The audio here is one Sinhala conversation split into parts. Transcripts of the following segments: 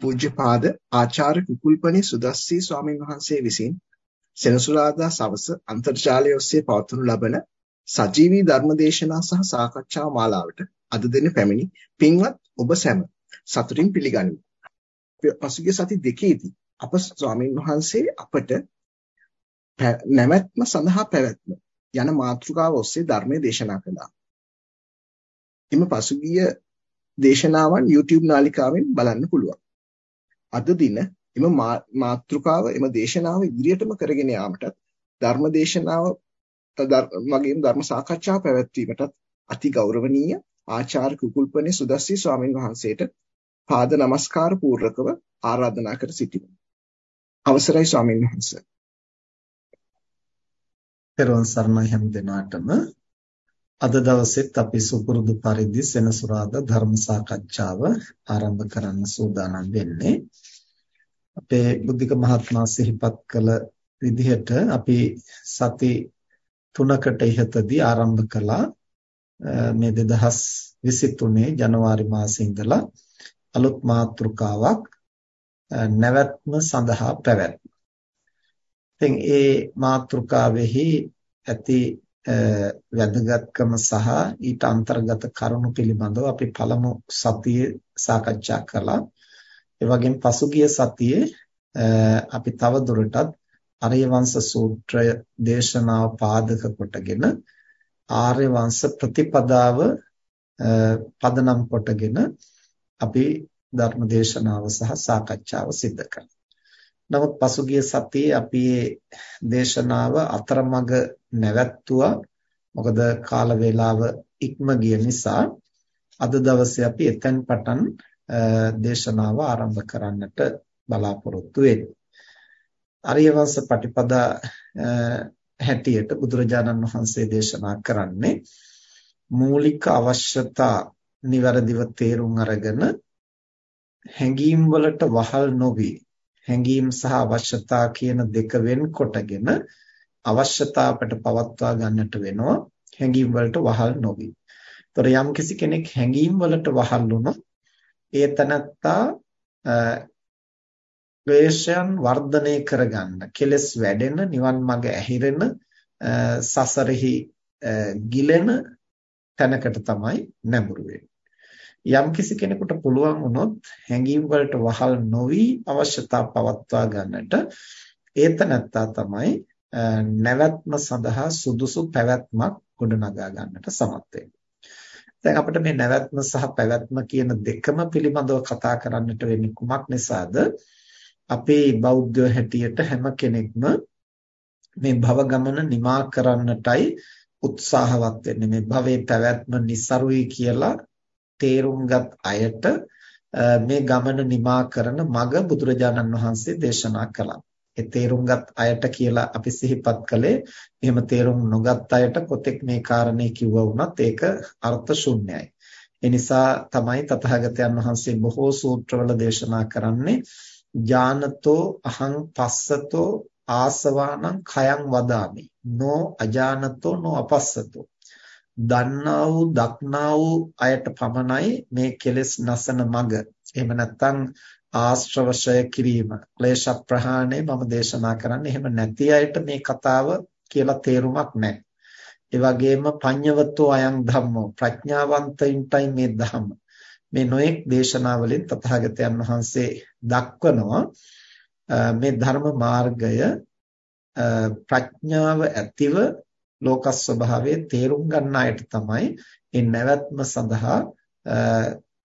පූජ්‍යපාද ආචාර්ය කුකුල්පනේ සුදස්සී ස්වාමීන් වහන්සේ විසින් සෙනසුරාදා සවස අන්තර්ජාලය ඔස්සේ පවත්වනු ලබන සජීවී ධර්මදේශනා සහ සාකච්ඡා මාලාවට අද දින පැමිණි පින්වත් ඔබ සැම සතුටින් පිළිගනිමි. පසුගිය සති දෙකේදී අප ස්වාමීන් වහන්සේ අපට නැවැත්ම සඳහා පැවැත්ම යන මාතෘකාව ඔස්සේ ධර්මයේ දේශනා කළා. එම පසුගිය දේශනාවන් YouTube නාලිකාවෙන් බලන්න පුළුවන්. අද දින එම මාතෘකාව එම දේශනාව ඉදිරියටම කරගෙන යාමටත් ධර්ම දේශනාව වගේම ධර්ම සාකච්ඡා පැවැත්වීමටත් අති ගෞරවනීය ආචාර්ය කුකුල්පනේ සුදස්සී ස්වාමීන් වහන්සේට පාද නමස්කාර පූර්වකව ආරාධනා කර සිටිමු. අවසරයි ස්වාමීන් වහන්සේ. පෙරවන් සර්ණයි හැම දිනාටම අද දවසෙත් අපි සුපුරුදු පරිදි සෙනසුරාදා ධර්ම සාකච්ඡාව ආරම්භ කරන්න සූදානම් වෙන්නේ. අපේ බුද්ධික මහත්මයා සිහිපත් කළ විදිහට අපි සති තුනකට ඉහතදී ආරම්භ කළා මේ 2023 ජනවාරි මාසයේ ඉඳලා අලුත් මාතෘකාවක් නැවැත්ම සඳහා පැවැත්ම. ඉතින් ඒ මාතෘකාවෙහි ඇති වැදගත්කම සහ ඊට අන්තර්ගත කරුණු පිළිබඳව අපි පළමු සතියේ සාකච්ඡා කළා. ඒ වගේම පසුගිය සතියේ අපි තව දුරටත් ආර්ය වංශ සූත්‍රය දේශනාව පාදක කොටගෙන ආර්ය වංශ ප්‍රතිපදාව පදනම් කොටගෙන අපි ධර්ම දේශනාව සහ සාකච්ඡාව සිදු කළා. නමුත් පසුගිය සතියේ අපි දේශනාව අතරමඟ නැවැත්තුවා. මොකද කාල වේලාව ඉක්ම ගිය නිසා අද දවසේ අපි එතෙන් පටන් දේශනාව ආරම්භ කරන්නට බලාපොරොත්තු වෙන්නේ. ආර්ය වංශ පටිපදා හැටියට බුදුරජාණන් වහන්සේ දේශනා කරන්නේ මූලික අවශ්‍යතා નિවරදිව තේරුම් අරගෙන හැඟීම් වලට වහල් නොවි හැඟීම් සහ අවශ්‍යතා කියන දෙක වෙන්කොටගෙන අවශ්‍යතාවට පවත්වා ගන්නට වෙනවා හැඟීම් වලට වහල් නොවි. ඒතර යම් කිසි කෙනෙක් හැඟීම් වලට වහල් වුණොත් ඒ තනත්තා ක්ලේශයන් වර්ධනය කරගන්න කෙලස් වැඩෙන නිවන් මඟ ඇහිරෙන සසරෙහි ගිලෙන තැනකට තමයි නැඹුරු යම් කිසි කෙනෙකුට පුළුවන් වුණොත් හැඟීම් වලට වහල් නොවි අවශ්‍යතා පවත්වා ගන්නට ඒත නැත්තා තමයි නැවැත්ම සඳහා සුදුසු පැවැත්මක් ගොඩනගා ගන්නට සමත් වෙන්නේ. දැන් අපිට මේ නැවැත්ම සහ පැවැත්ම කියන දෙකම පිළිබඳව කතා කරන්නට වෙන්නේ කුමක් නිසාද? අපේ බෞද්ධ හැටියට හැම කෙනෙක්ම මේ භව ගමන නිමා කරන්නටයි උත්සාහවත් වෙන්නේ. මේ භවයේ පැවැත්ම નિસරුයි කියලා තේරුම්ගත් අයට මේ ගමන නිමා කරන මඟ බුදුරජාණන් වහන්සේ දේශනා කළා. ඒ තේරුම්ගත් අයට කියලා අපි සිහිපත් කළේ එහෙම තේරුම් නොගත් අයට කොතෙක් මේ කාරණේ කිව්වා වුණත් ඒක අර්ථ ශුන්‍යයි. ඒ නිසා තමයි තථාගතයන් වහන්සේ බොහෝ සූත්‍රවල දේශනා කරන්නේ ඥානතෝ අහං පස්සතෝ ආසවානං khයං වදාමි. නෝ අජානතෝ නෝ අපස්සතෝ. දන්නා වූ දක්නා වූ අයට පමණයි මේ කෙලෙස් නසන මඟ. එහෙම නැත්නම් ආශ්‍රවශය කිරීම ක්ලේශ ප්‍රහාණය මම දේශනා කරන්නේ එහෙම නැති අයට මේ කතාව කියලා තේරුමක් නැහැ. ඒ වගේම පඤ්ඤවතෝ අයං ධම්මෝ ප්‍රඥාවන්තයින්ටයි මේ ධම්ම. මේ නොඑක් දේශනාවලින් තථාගතයන් වහන්සේ දක්වනවා මේ ධර්ම මාර්ගය ප්‍රඥාව ඇතිව ලෝක ස්වභාවයේ තේරුම් ගන්න අයට තමයි මේ නැවැත්ම සඳහා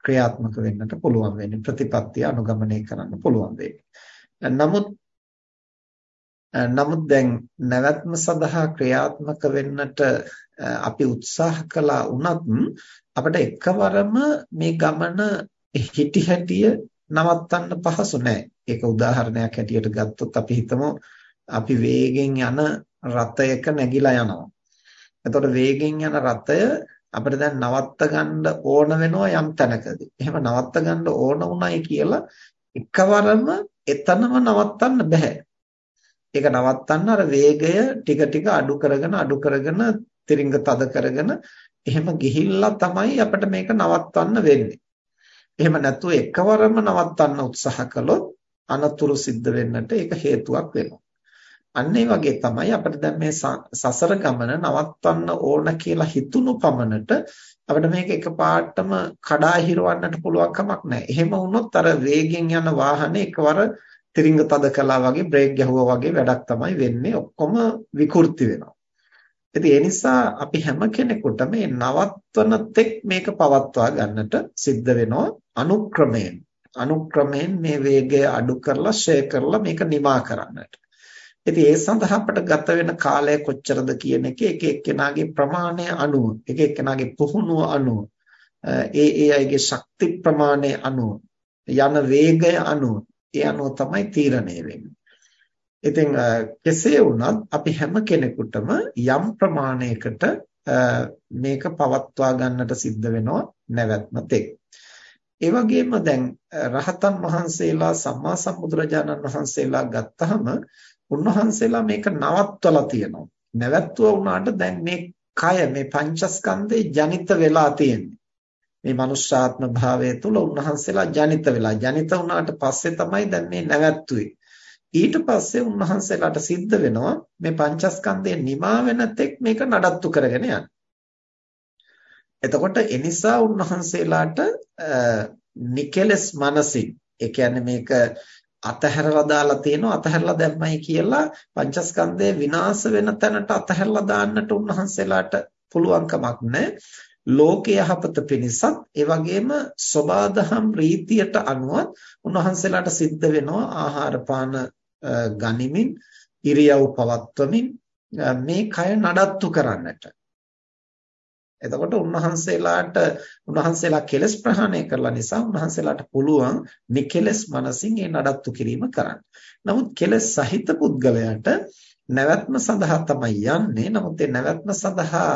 ක්‍රියාත්මක වෙන්නට පුළුවන් වෙන්නේ ප්‍රතිපත්තිය අනුගමනය කරන්න පුළුවන් වෙන්නේ. නමුත් නමුත් දැන් නැවැත්ම සඳහා ක්‍රියාත්මක වෙන්නට අපි උත්සාහ කළා වුණත් අපිට එකවරම මේ ගමන හිටි හැටිය නවත්තන්න පහසු නෑ. ඒක උදාහරණයක් හැටියට ගත්තොත් අපි හිතමු අපි වේගෙන් යන රථයක නැගිලා යනවා. එතකොට වේගෙන් යන රථය අපිට දැන් නවත්ත ගන්න ඕන වෙනවා යම් තැනකදී. එහෙම නවත්ත ගන්න ඕන උනායි කියලා එකවරම එතනම නවත්තන්න බෑ. ඒක නවත්තන්න අර වේගය ටික ටික අඩු කරගෙන අඩු කරගෙන තිරිංග තද කරගෙන එහෙම ගිහිල්ලා තමයි අපිට මේක නවත්තන්න වෙන්නේ. එහෙම නැතුව එකවරම නවත්තන්න උත්සාහ කළොත් අනතුරු සිද්ධ වෙන්නට ඒක හේතුවක් වෙනවා. අන්න ඒ වගේ තමයි අපිට දැන් මේ සසර ගමන නවත්වන්න ඕන කියලා හිතුණු පමණට අපිට මේක එකපාරටම කඩා හිරවන්නට පුළුවන් කමක් නැහැ. එහෙම වුණොත් අර වේගෙන් යන වාහනේ එකවර තිරිංග තද කළා වගේ බ්‍රේක් ගැහුවා වගේ වැඩක් තමයි වෙන්නේ. ඔක්කොම විකෘති වෙනවා. ඉතින් ඒ නිසා අපි හැම කෙනෙකුටම මේ නවත්වන තෙක් මේක පවත්වා ගන්නට සිද්ධ වෙනවා අනුක්‍රමයෙන්. අනුක්‍රමයෙන් මේ වේගය අඩු කරලා ෂේ කරලා මේක නිමා කරන්නට. ඉතින් ඒ සඳහා අපට ගත වෙන කාලය කොච්චරද කියන එක එක එක්කෙනාගේ ප්‍රමාණය අනුව එක එක්කෙනාගේ පුහුණුව අනුව ඒ ඒ අයගේ ශක්ති ප්‍රමාණය අනුව යන වේගය අනුව ඒ අනුව තමයි තීරණය වෙන්නේ. ඉතින් කෙසේ වුණත් අපි හැම කෙනෙකුටම යම් ප්‍රමාණයකට මේක පවත්වා ගන්නට සිද්ධ වෙනවා නැවැත්ම තෙක්. ඒ වගේම දැන් රහතන් වහන්සේලා සම්මා සම්බුදුරජාණන් වහන්සේලා ගත්තහම උන්වහන්සේලා මේක නවත්වලා තියෙනවා. නැවැත්තුව වුණාට දැන් මේ කය මේ පංචස්කන්ධේ ජනිත වෙලා තියෙන්නේ. මේ මනුෂ්‍යාත්ම භාවය තුළ උන්වහන්සේලා ජනිත වෙලා ජනිත වුණාට පස්සේ තමයි දැන් මේ නැවැත්තුවේ. ඊට පස්සේ උන්වහන්සේලාට සිද්ධ වෙනවා මේ පංචස්කන්ධය නිමා වෙන තෙක් මේක නඩත්තු කරගෙන යන්න. එතකොට එනිසා උන්වහන්සේලාට නිකලස් මනසින් ඒ කියන්නේ මේක අතහැරලා දාලා තියෙනවා අතහැරලා දැම්මයි කියලා පංචස්කන්ධය විනාශ වෙන තැනට අතහැරලා දාන්නට උන්වහන්සේලාට පුළුවන් කමක් නැහැ. ලෝකයේ යහපත පිණිසත් ඒ වගේම සබාදහම් රීතියට අනුව උන්වහන්සේලාට සිද්ධ වෙනවා ආහාර පාන ගනිමින් ඉරියව් පවත්වමින් මේ කය නඩත්තු කරන්නට එතකොට උන්වහන්සේලාට උන්වහන්සේලා කෙලස් ප්‍රහාණය කරලා නිසා උන්වහන්සේලාට පුළුවන් නිකෙලස් මනසින් ඒ නඩත්තු කිරීම කරන්න. නමුත් කෙලස් සහිත පුද්ගලයාට නැවැත්ම සඳහා තමයි යන්නේ. නමුත් ඒ නැවැත්ම සඳහා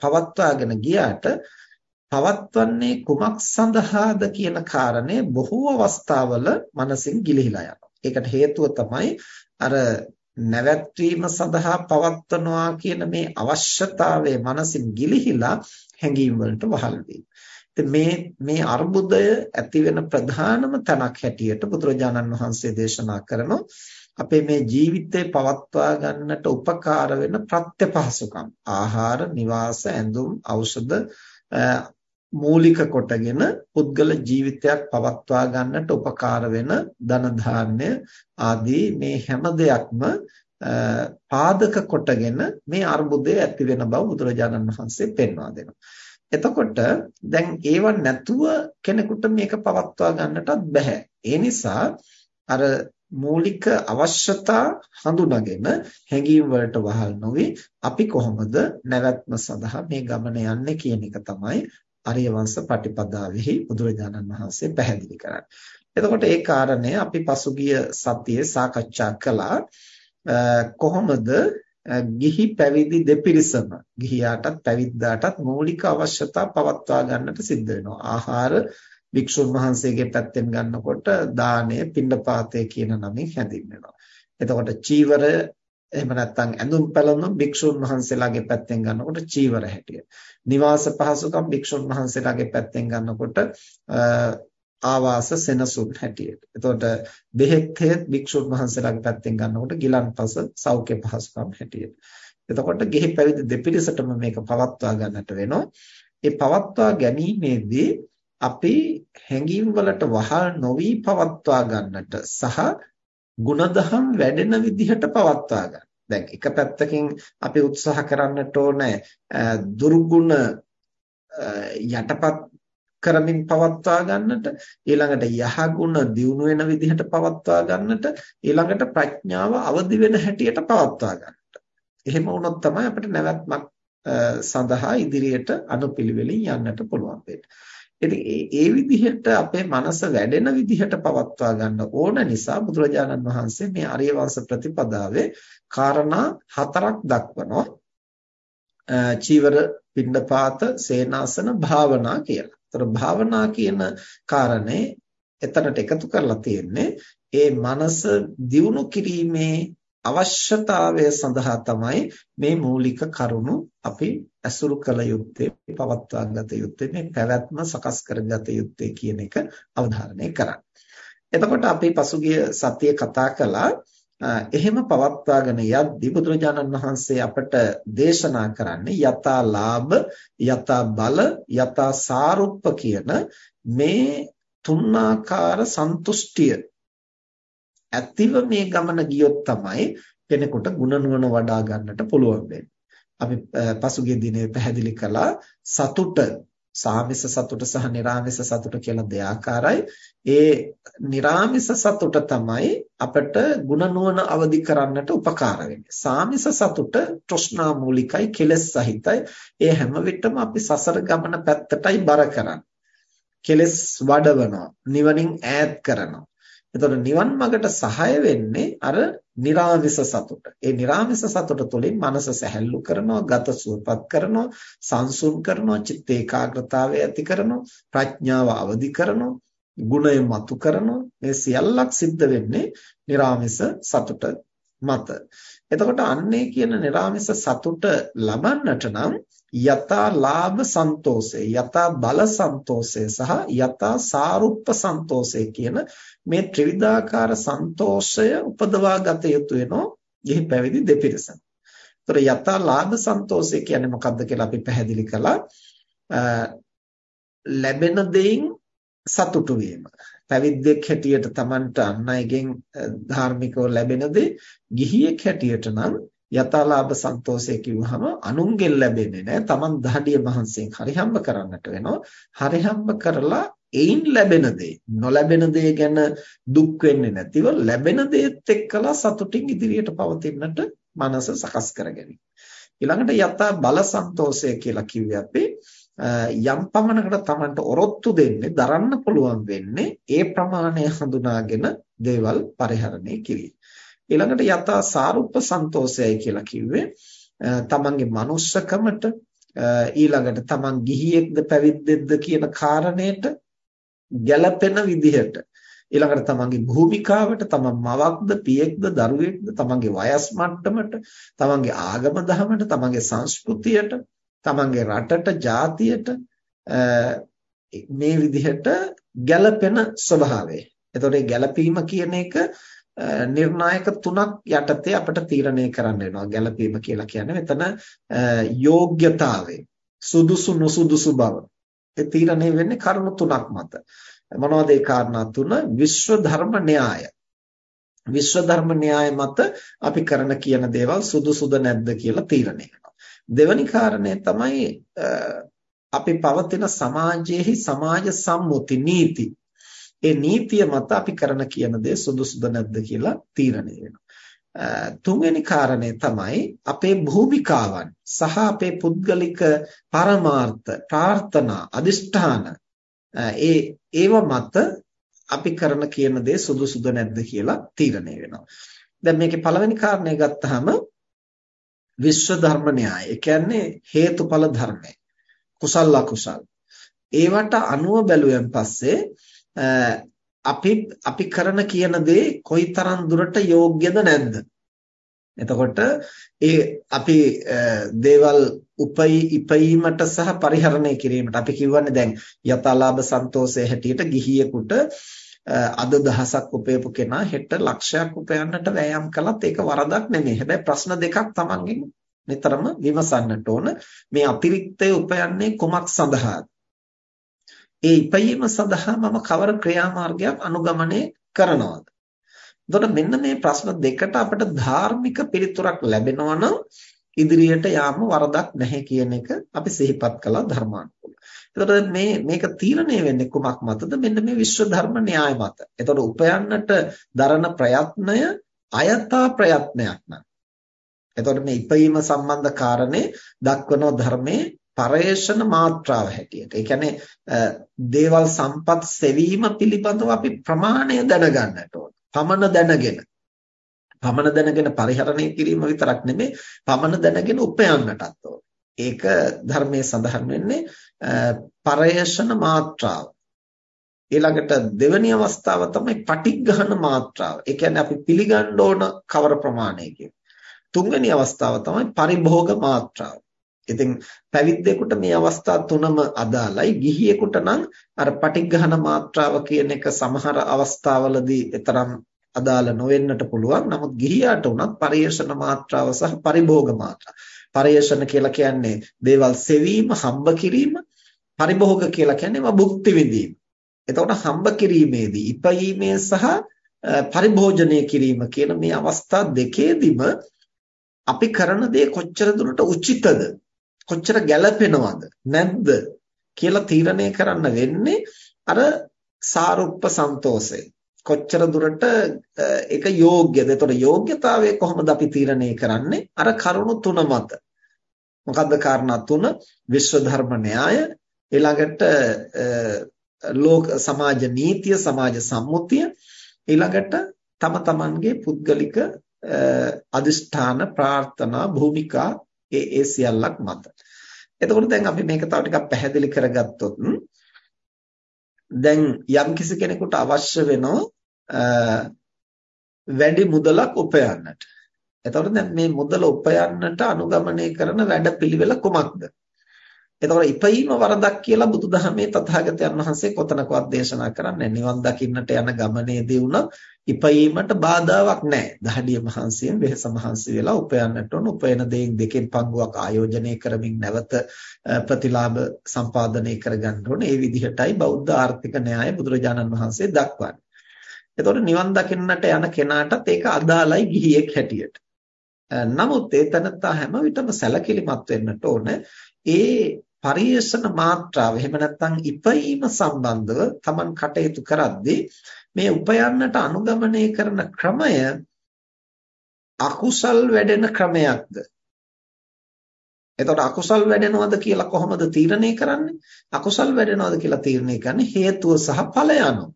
පවත්වාගෙන ගියාට පවත්වන්නේ කුමක් සඳහාද කියන කාරණය බොහෝ අවස්ථාවල මනසින් ගිලිහිලා යනවා. ඒකට හේතුව තමයි අර නැවැත්වීම සඳහා පවත්වනවා කියන මේ අවශ්‍යතාවය මනසින් ගිලිහිලා හැඟීම් වලට වහල් මේ මේ අර්බුදය ඇති වෙන ප්‍රධානම තනක් හැටියට බුදුරජාණන් වහන්සේ දේශනා කරනවා අපේ මේ ජීවිතේ පවත්වා ගන්නට උපකාර වෙන ප්‍රත්‍යපහසුකම්. ආහාර නිවාස ඇඳුම් ඖෂධ මූලික කොටගෙන පුද්ගල ජීවිතයක් පවත්වා ගන්නට උපකාර වෙන ධන ධාන්‍ය ආදී මේ හැම දෙයක්ම පාදක කොටගෙන මේ අර්බුදය ඇති වෙන බව බුදුරජාණන් වහන්සේ පෙන්වා දෙනවා. එතකොට දැන් ඒව නැතුව කෙනෙකුට මේක පවත්වා ගන්නටත් බෑ. ඒ නිසා අර මූලික අවශ්‍යතා හඳුනාගෙන හැඟීම් වලට වහල් නොවි අපි කොහොමද නැවැත්ම සඳහා මේ ගමන යන්නේ කියන එක තමයි ආර්ය වංශ පටිපදාවෙහි බුදුරජාණන් වහන්සේ පැහැදිලි කරන්නේ. එතකොට ඒ කාරණය අපි පසුගිය සතියේ සාකච්ඡා කළා කොහොමද ගිහි පැවිදි දෙපිරිසම ගිහියාටත් පැවිද්දාටත් මූලික අවශ්‍යතා පවත්වා ගන්නට සිද්ධ වෙනවා. ආහාර භික්ෂුන් වහන්සේගේ පැත්තෙන් ගන්නකොට දානය පිණ්ඩපාතය කියන නමින් හැඳින්වෙනවා. එතකොට චීවරය එහෙම නැත්නම් ඇඳුම් පැළඳුම් භික්ෂුන් වහන්සේලාගේ පැත්තෙන් ගන්නකොට චීවර හැටියට. නිවාස පහසුකම් භික්ෂුන් වහන්සේලාගේ පැත්තෙන් ගන්නකොට ආවාස සෙනසුන් හැටියට. එතකොට බෙහෙත් හේත් භික්ෂුන් වහන්සේලාගේ පැත්තෙන් ගන්නකොට ගිලන්පස සෞඛ්‍ය පහසුකම් හැටියට. එතකොට ගෙහි පැවිදි දෙපිරිසටම මේක පවත්වා ගන්නට වෙනවා. ඒ පවත්වා ගැනීමේදී අපි හැඟීම් වලට වහල් නොවි පවත්වා ගන්නට සහ ಗುಣධම් වැඩෙන විදිහට පවත්වා ගන්න. දැන් එක පැත්තකින් අපි උත්සාහ කරන්නට ඕනේ දුර්ගුණ යටපත් කරමින් පවත්වා ගන්නට ඊළඟට යහගුණ දියුණු වෙන විදිහට පවත්වා ගන්නට ඊළඟට ප්‍රඥාව අවදි වෙන හැටියට පවත්වා ගන්නට. එහෙම වුණොත් තමයි අපිට නැවැත්මක් සඳහා ඉදිරියට අනුපිළිවෙලින් යන්නට පුළුවන් වෙන්නේ. ඉතින් ඒ විදිහට අපේ මනස වැඩෙන විදිහට පවත්වා ගන්න ඕන නිසා බුදුරජාණන් වහන්සේ මේ ආර්ය වංශ ප්‍රතිපදාවේ කාරණා හතරක් දක්වනවා. චීවර, පිණ්ඩපාත, සේනාසන, භාවනා කියලා. ඒතර භාවනා කියන කාරණේ එතනට එකතු කරලා තියෙන්නේ ඒ මනස දියුණු කිරීමේ අවශ්‍යතාවය සඳහා තමයි මේ මූලික කරුණු අපි ඇසුරු කළ යුත්තේ පවත්වා ගත යුත්තේ මේ පැවැත්ම සකස් කරගත යුත්තේ කියන එක අවධාරණය කරන්න. එතකොට අපි පසුගිය සතියේ කතා කළා එහෙම පවත්වාගෙන යද්දී බුදුරජාණන් වහන්සේ අපට දේශනා කරන්නේ යතා ලාභ යතා බල යතා සාරුප්ප කියන මේ තුන්ආකාර සන්තුෂ්ටිය ඇතිව මේ ගමන ගියොත් තමයි කෙනෙකුට ಗುಣ නුවණ වඩා ගන්නට පුළුවන් වෙන්නේ. අපි පසුගිය දිනේ පැහැදිලි කළා සතුට සාමිස සතුට සහ නිර්ාමිස සතුට කියලා දෙආකාරයි. ඒ නිර්ාමිස සතුට තමයි අපට ಗುಣ නුවණ අවදි කරන්නට උපකාර වෙන්නේ. සාමිස සතුට තෘෂ්ණා මූලිකයි, කෙලෙස් සහිතයි. ඒ හැම විටම අපි සසර ගමන පැත්තටයි බර කරන්නේ. කෙලෙස් වඩවනවා, නිවනින් ඈත් කරනවා. එතකොට නිවන් මාර්ගට සහාය වෙන්නේ අර निराமிස සතුට. ඒ निराமிස සතුට තුළින් මනස සැහැල්ලු කරනවා, ගත සුවපත් කරනවා, සංසුන් කරනවා, චිත්ත ඒකාග්‍රතාවය ඇති කරනවා, ප්‍රඥාව අවදි කරනවා, ගුණය මතු කරනවා. මේ සියල්ලක් සිද්ධ වෙන්නේ निराமிස සතුට මත. එතකොට අන්නේ කියන निराமிස සතුට ලබන්නට නම් යතා ලාභ සන්තෝෂේ යතා බල සන්තෝෂේ සහ යතා සාරුප්ප සන්තෝෂේ කියන මේ ත්‍රිවිධාකාර සන්තෝෂය උපදවා ගත යුතු වෙනෝ යහි පැවිදි දෙපිරිස. ඒතර යතා ලාභ සන්තෝෂය කියන්නේ මොකක්ද කියලා අපි පැහැදිලි කළා. ලැබෙන දෙයින් සතුටු වීම. පැවිද්දෙක් හැටියට Tamanට අන් අයගෙන් ධාර්මිකව ලැබෙන දේ ගිහියෙක් හැටියට නම් යථාලාභ සන්තෝෂය කිව්වහම අනුන්ගෙන් ලැබෙන්නේ නැහැ. Taman දහඩිය මහන්සියෙන් හරි හම්බ කරන්නට වෙනවා. හරි හම්බ කරලා එයින් ලැබෙන දේ නොලැබෙන දේ ගැන දුක් වෙන්නේ නැතිව ලැබෙන දේත් එක්කලා සතුටින් ඉදිරියට පවතින්නට මනස සකස් කරගැනීම. ඊළඟට යථා බල සන්තෝෂය කියලා කිව්වේ අපි යම් පමණකට Tamanට ඔරොත්තු දෙන්නේ දරන්න පුළුවන් වෙන්නේ ඒ ප්‍රමාණය හඳුනාගෙන දේවල් පරිහරණය කිරීම. ඊළඟට යථා සාරුප්ප සන්තෝෂයයි කියලා කිව්වේ තමන්ගේ manussකමට ඊළඟට තමන් ගිහියෙක්ද පැවිද්දෙක්ද කියන කාරණයට ගැළපෙන විදිහට ඊළඟට තමන්ගේ භූමිකාවට තමන් මවක්ද පියෙක්ද දරුවෙක්ද තමන්ගේ වයස් මට්ටමට තමන්ගේ ආගම දහමට තමන්ගේ සංස්කෘතියට තමන්ගේ රටට ජාතියට මේ විදිහට ගැළපෙන ස්වභාවය. එතකොට මේ ගැළපීම කියන එක නිර්ණායක තුනක් යටතේ අපිට තීරණය කරන්න වෙනවා. ගැළපීම කියලා කියන්නේ මෙතන යෝග්‍යතාවය සුදුසු නුසුදුසු බව. ඒ තීරණය වෙන්නේ කරුණු තුනක් මත. මොනවද ඒ කාරණා තුන? විශ්ව ධර්ම න්‍යාය. විශ්ව ධර්ම න්‍යාය මත අපි කරන කියන දේවල් සුදුසුද නැද්ද කියලා තීරණය කරනවා දෙවැනි කාරණය තමයි අපි පවතින සමාජයේහි සමාජ සම්මුති නීති. ඒ නීතිය මත අපි කරන කියන දේ සුදුසුද නැද්ද කියලා තීරණය වෙනවා. තුන්වෙනි කාරණය තමයි අපේ භූමිකාවන් සහ අපේ පුද්ගලික පරමාර්ථ ප්‍රාර්ථනා අදිෂ්ඨාන ඒ ඒව මත අපි කරන කියන දේ සුදුසුද නැද්ද කියලා තීරණය වෙනවා. දැන් මේකේ පළවෙනි කාරණය ගත්තාම විශ්ව ධර්ම න්‍යාය. ඒ කියන්නේ හේතුඵල ධර්මය. කුසල අකුසල්. ඒවට අනුව බැලුවෙන් පස්සේ අපි අපි කරන කියන දේ කොයිතරම් දුරට යෝග්‍යද නැද්ද එතකොට ඒ අපි දේවල් උපයි ඉපීමට සහ පරිහරණය කිරීමට අපි කියවන්නේ දැන් යථාලාභ සන්තෝෂයේ හැටියට ගිහියෙකුට අද දහසක් උපයපු කෙනා හෙට ලක්ෂයක් උපයන්නට වෑයම් කළත් ඒක වරදක් නෙමෙයි. හැබැයි ප්‍රශ්න දෙකක් තමන්ගෙන් නිතරම විමසන්නට ඕන. මේ අතිරික්තය උපයන්නේ කුමක් සඳහාද? ඒ ඉපයීම සඳහා මම කවර ක්‍රියාමාර්ගයක් අනුගමනය කරනවද? එතකොට මෙන්න මේ ප්‍රශ්න දෙකට අපිට ධාර්මික පිළිතුරක් ලැබෙනවා නම් ඉදිරියට යාම වරදක් නැහැ කියන එක අපි සිහිපත් කළා ධර්මානුකූල. එතකොට මේ මේක තීරණය වෙන්නේ කුමක් මතද? මෙන්න මේ විශ්ව ධර්ම න්‍යාය මත. එතකොට උපයන්නට දරන ප්‍රයත්නය අයථා ප්‍රයත්නයක් නක්. එතකොට මේ ඉපීම සම්බන්ධ කාරණේ දක්වන ධර්මයේ පරේෂණ මාත්‍රාව හැටියට. ඒ කියන්නේ දේවල් සම්පත් සෙවීම පිළිබඳව අපි ප්‍රමාණය දැනගන්නට ඕන. පමණ දැනගෙන. පමණ දැනගෙන පරිහරණය කිරීම විතරක් නෙමෙයි පමණ දැනගෙන උපයන්නටත් ඕන. ඒක ධර්මයේ සඳහන් වෙන්නේ පරේෂණ මාත්‍රාව. ඊළඟට දෙවෙනි අවස්ථාව තමයි පටිඝහන මාත්‍රාව. ඒ කියන්නේ අපි පිළිගන්න ඕන කවර ප්‍රමාණයකින්. තුන්වෙනි අවස්ථාව තමයි පරිභෝග මාත්‍රාව. ඉතින් පැවිද්දෙකුට මේ අවස්ථා තුනම අදාළයි. ගිහියෙකුට නම් අර පටිඝහන මාත්‍රාව කියන එක සමහර අවස්ථාවලදී තරම් අදාළ නොවෙන්නට පුළුවන්. නමුත් ගිහියාට උනත් පරිේශන මාත්‍රාව සහ පරිභෝග මාත්‍රාව. පරිේශන කියලා කියන්නේ දේවල් සෙවීම, හම්බ කිරීම. පරිභෝග කියලා කියන්නේ භුක්ති විඳීම. එතකොට හම්බ කිරීමේදී ඉපයීමේ සහ පරිභෝජනය කිරීම කියන මේ අවස්ථා දෙකේදීම අපි කරන දේ කොච්චර දුරට උචිතද කොච්චර ගැළපෙනවද? නැද්ද? කියලා තීරණය කරන්න වෙන්නේ අර සාරුප්ප සන්තෝෂය. කොච්චර දුරට ඒක යෝග්‍යද? එතකොට යෝග්‍යතාවය කොහොමද අපි තීරණය කරන්නේ? අර කරුණු තුන මත. මොකද්ද කාරණා තුන? විශ්ව ධර්ම න්‍යාය ඊළඟට ලෝක සමාජ නීතිය සමාජ සම්මුතිය ඊළඟට තම තමන්ගේ පුද්ගලික අදිෂ්ඨාන ප්‍රාර්ථනා භූමිකා ඒ ඒ සියල්ලක් මත. එතකොට දැන් අපි මේක තව ටිකක් පැහැදිලි කරගත්තොත් දැන් යම් කිසි කෙනෙකුට අවශ්‍ය වෙනවා වැඩි මුදලක් උපයන්නට. එතකොට දැන් මේ මුදල උපයන්නට අනුගමනය කරන වැඩපිළිවෙල කුමක්ද? එතකොට ඉපීම වරදක් කියලා බුදුදහමේ තථාගතයන් වහන්සේ කොතනකවත් දේශනා කරන්නේ නිවන් දකින්නට යන ගමනේදී වුණත් ඉපීමට බාධාවක් නැහැ. දහඩිය මහන්සියෙන් වෙහස මහන්සි වෙලා උපයන්නට ඕන. උපයන දෙයින් දෙකෙන් පංගුවක් ආයෝජනය කරමින් නැවත ප්‍රතිලාභ සම්පාදනය කරගන්න ඕන. ඒ විදිහටයි බෞද්ධ ආර්ථික න්‍යාය බුදුරජාණන් වහන්සේ දක්වන්නේ. එතකොට නිවන් දකින්නට යන කෙනාටත් ඒක අදාළයි ගිහියෙක් හැටියට. නමුත් ඒ තනත්තා හැම විටම සැලකිලිමත් වෙන්නට ඕන. ඒ පරිේශන මාත්‍රාව එහෙම නැත්නම් ඉපීම සම්බන්ධව Taman කටයුතු කරද්දී මේ උපයන්නට අනුගමනය කරන ක්‍රමය අකුසල් වැඩෙන ක්‍රමයක්ද එතකොට අකුසල් වැඩෙනවද කියලා කොහොමද තීරණය කරන්නේ අකුසල් වැඩෙනවද කියලා තීරණය කරන්නේ හේතුව සහ ඵලය අනුව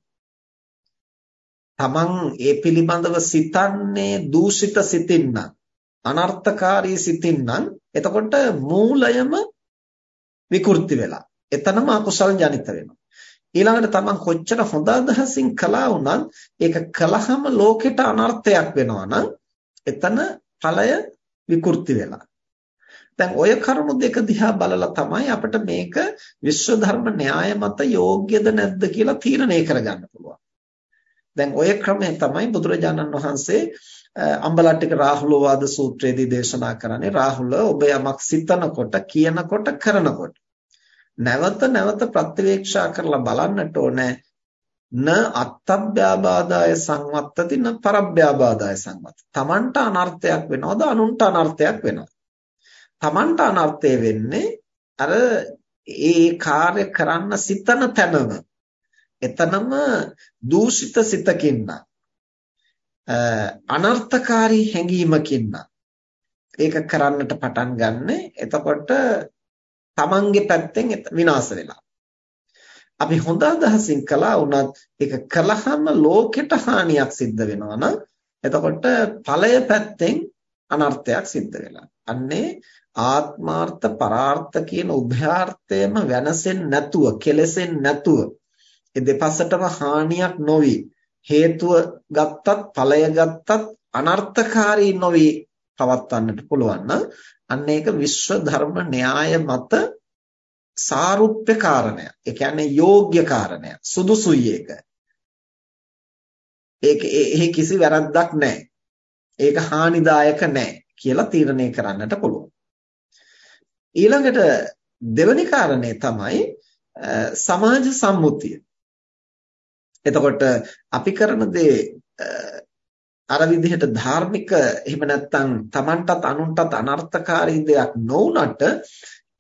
තමන් ඒ පිළිබඳව සිතන්නේ දූෂිත සිතින් අනර්ථකාරී සිතින් නම් එතකොට මූලයම විකෘති වෙලා. එතනම අකුසල් ජනිත වෙනවා. ඊළඟට තමන් කොච්චර හොඳ අදහසින් කළා වුණත් ඒක කලහම ලෝකෙට අනර්ථයක් වෙනවා නම් එතන ඵලය විකෘති වෙලා. දැන් ඔය කරුණු දෙක දිහා බලලා තමයි අපිට මේක විශ්ව ධර්ම න්‍යාය මත යෝග්‍යද නැද්ද කියලා තීරණය කරගන්න පුළුවන්. දැන් ඔය ක්‍රමය තමයි බුදුරජාණන් වහන්සේ අම්බලට්ටික රාහුලවාද සූත්‍රයේදී දේශනා කරන්නේ රාහුල ඔබ යමක් සිතනකොට කියනකොට කරනකොට නැවත නැවත ප්‍රත්‍යවේක්ෂා කරලා බලන්නට ඕනේ න අත්තබ්බ්‍යාබාදාය සංවත්තති න පරබ්බ්‍යාබාදාය සංවත්ත. තමන්ට අනර්ථයක් වෙනවද අනුන්ට අනර්ථයක් වෙනවද? තමන්ට අනර්ථය වෙන්නේ අර ඒ කාර්ය කරන්න සිතන තැනම එතනම දූෂිත සිතකින් අනර්ථකාරී හැඟීමකින් ඒක කරන්නට පටන් ගන්න. එතකොට තමන්ගේ පැත්තෙන් විනාශ වෙලා. අපි හොඳ අදහසින් කළා වුණත් ඒක කළාම ලෝකෙට හානියක් සිද්ධ වෙනවා නම් එතකොට ඵලය පැත්තෙන් අනර්ථයක් සිද්ධ වෙලා. අන්නේ ආත්මාර්ථ පරාර්ථ කියන උභයාර්ථයම වෙනසෙන්නේ නැතුව කෙලෙසෙන්නේ නැතුව ඒ දෙපසටම හානියක් නොවි හේතුව ගත්තත් ඵලය ගත්තත් අනර්ථකාරී නොවි පවත්වන්නට පුළුවන් නම් අන්න ඒක විශ්ව ධර්ම න්‍යාය මත සාරුප්‍ය කාරණය. ඒ කියන්නේ යෝග්‍ය කාරණය. සුදුසුයි ඒක. ඒක එහි කිසි වැරද්දක් නැහැ. ඒක හානිදායක නැහැ කියලා තීරණය කරන්නට පුළුවන්. ඊළඟට දෙවැනි කාරණය තමයි සමාජ සම්මුතිය. එතකොට අපි කරන දේ අර විදිහට ධාර්මික එහෙම නැත්නම් Tamanටත් අනුන්ටත් අනර්ථකාරී දෙයක් නොවුනට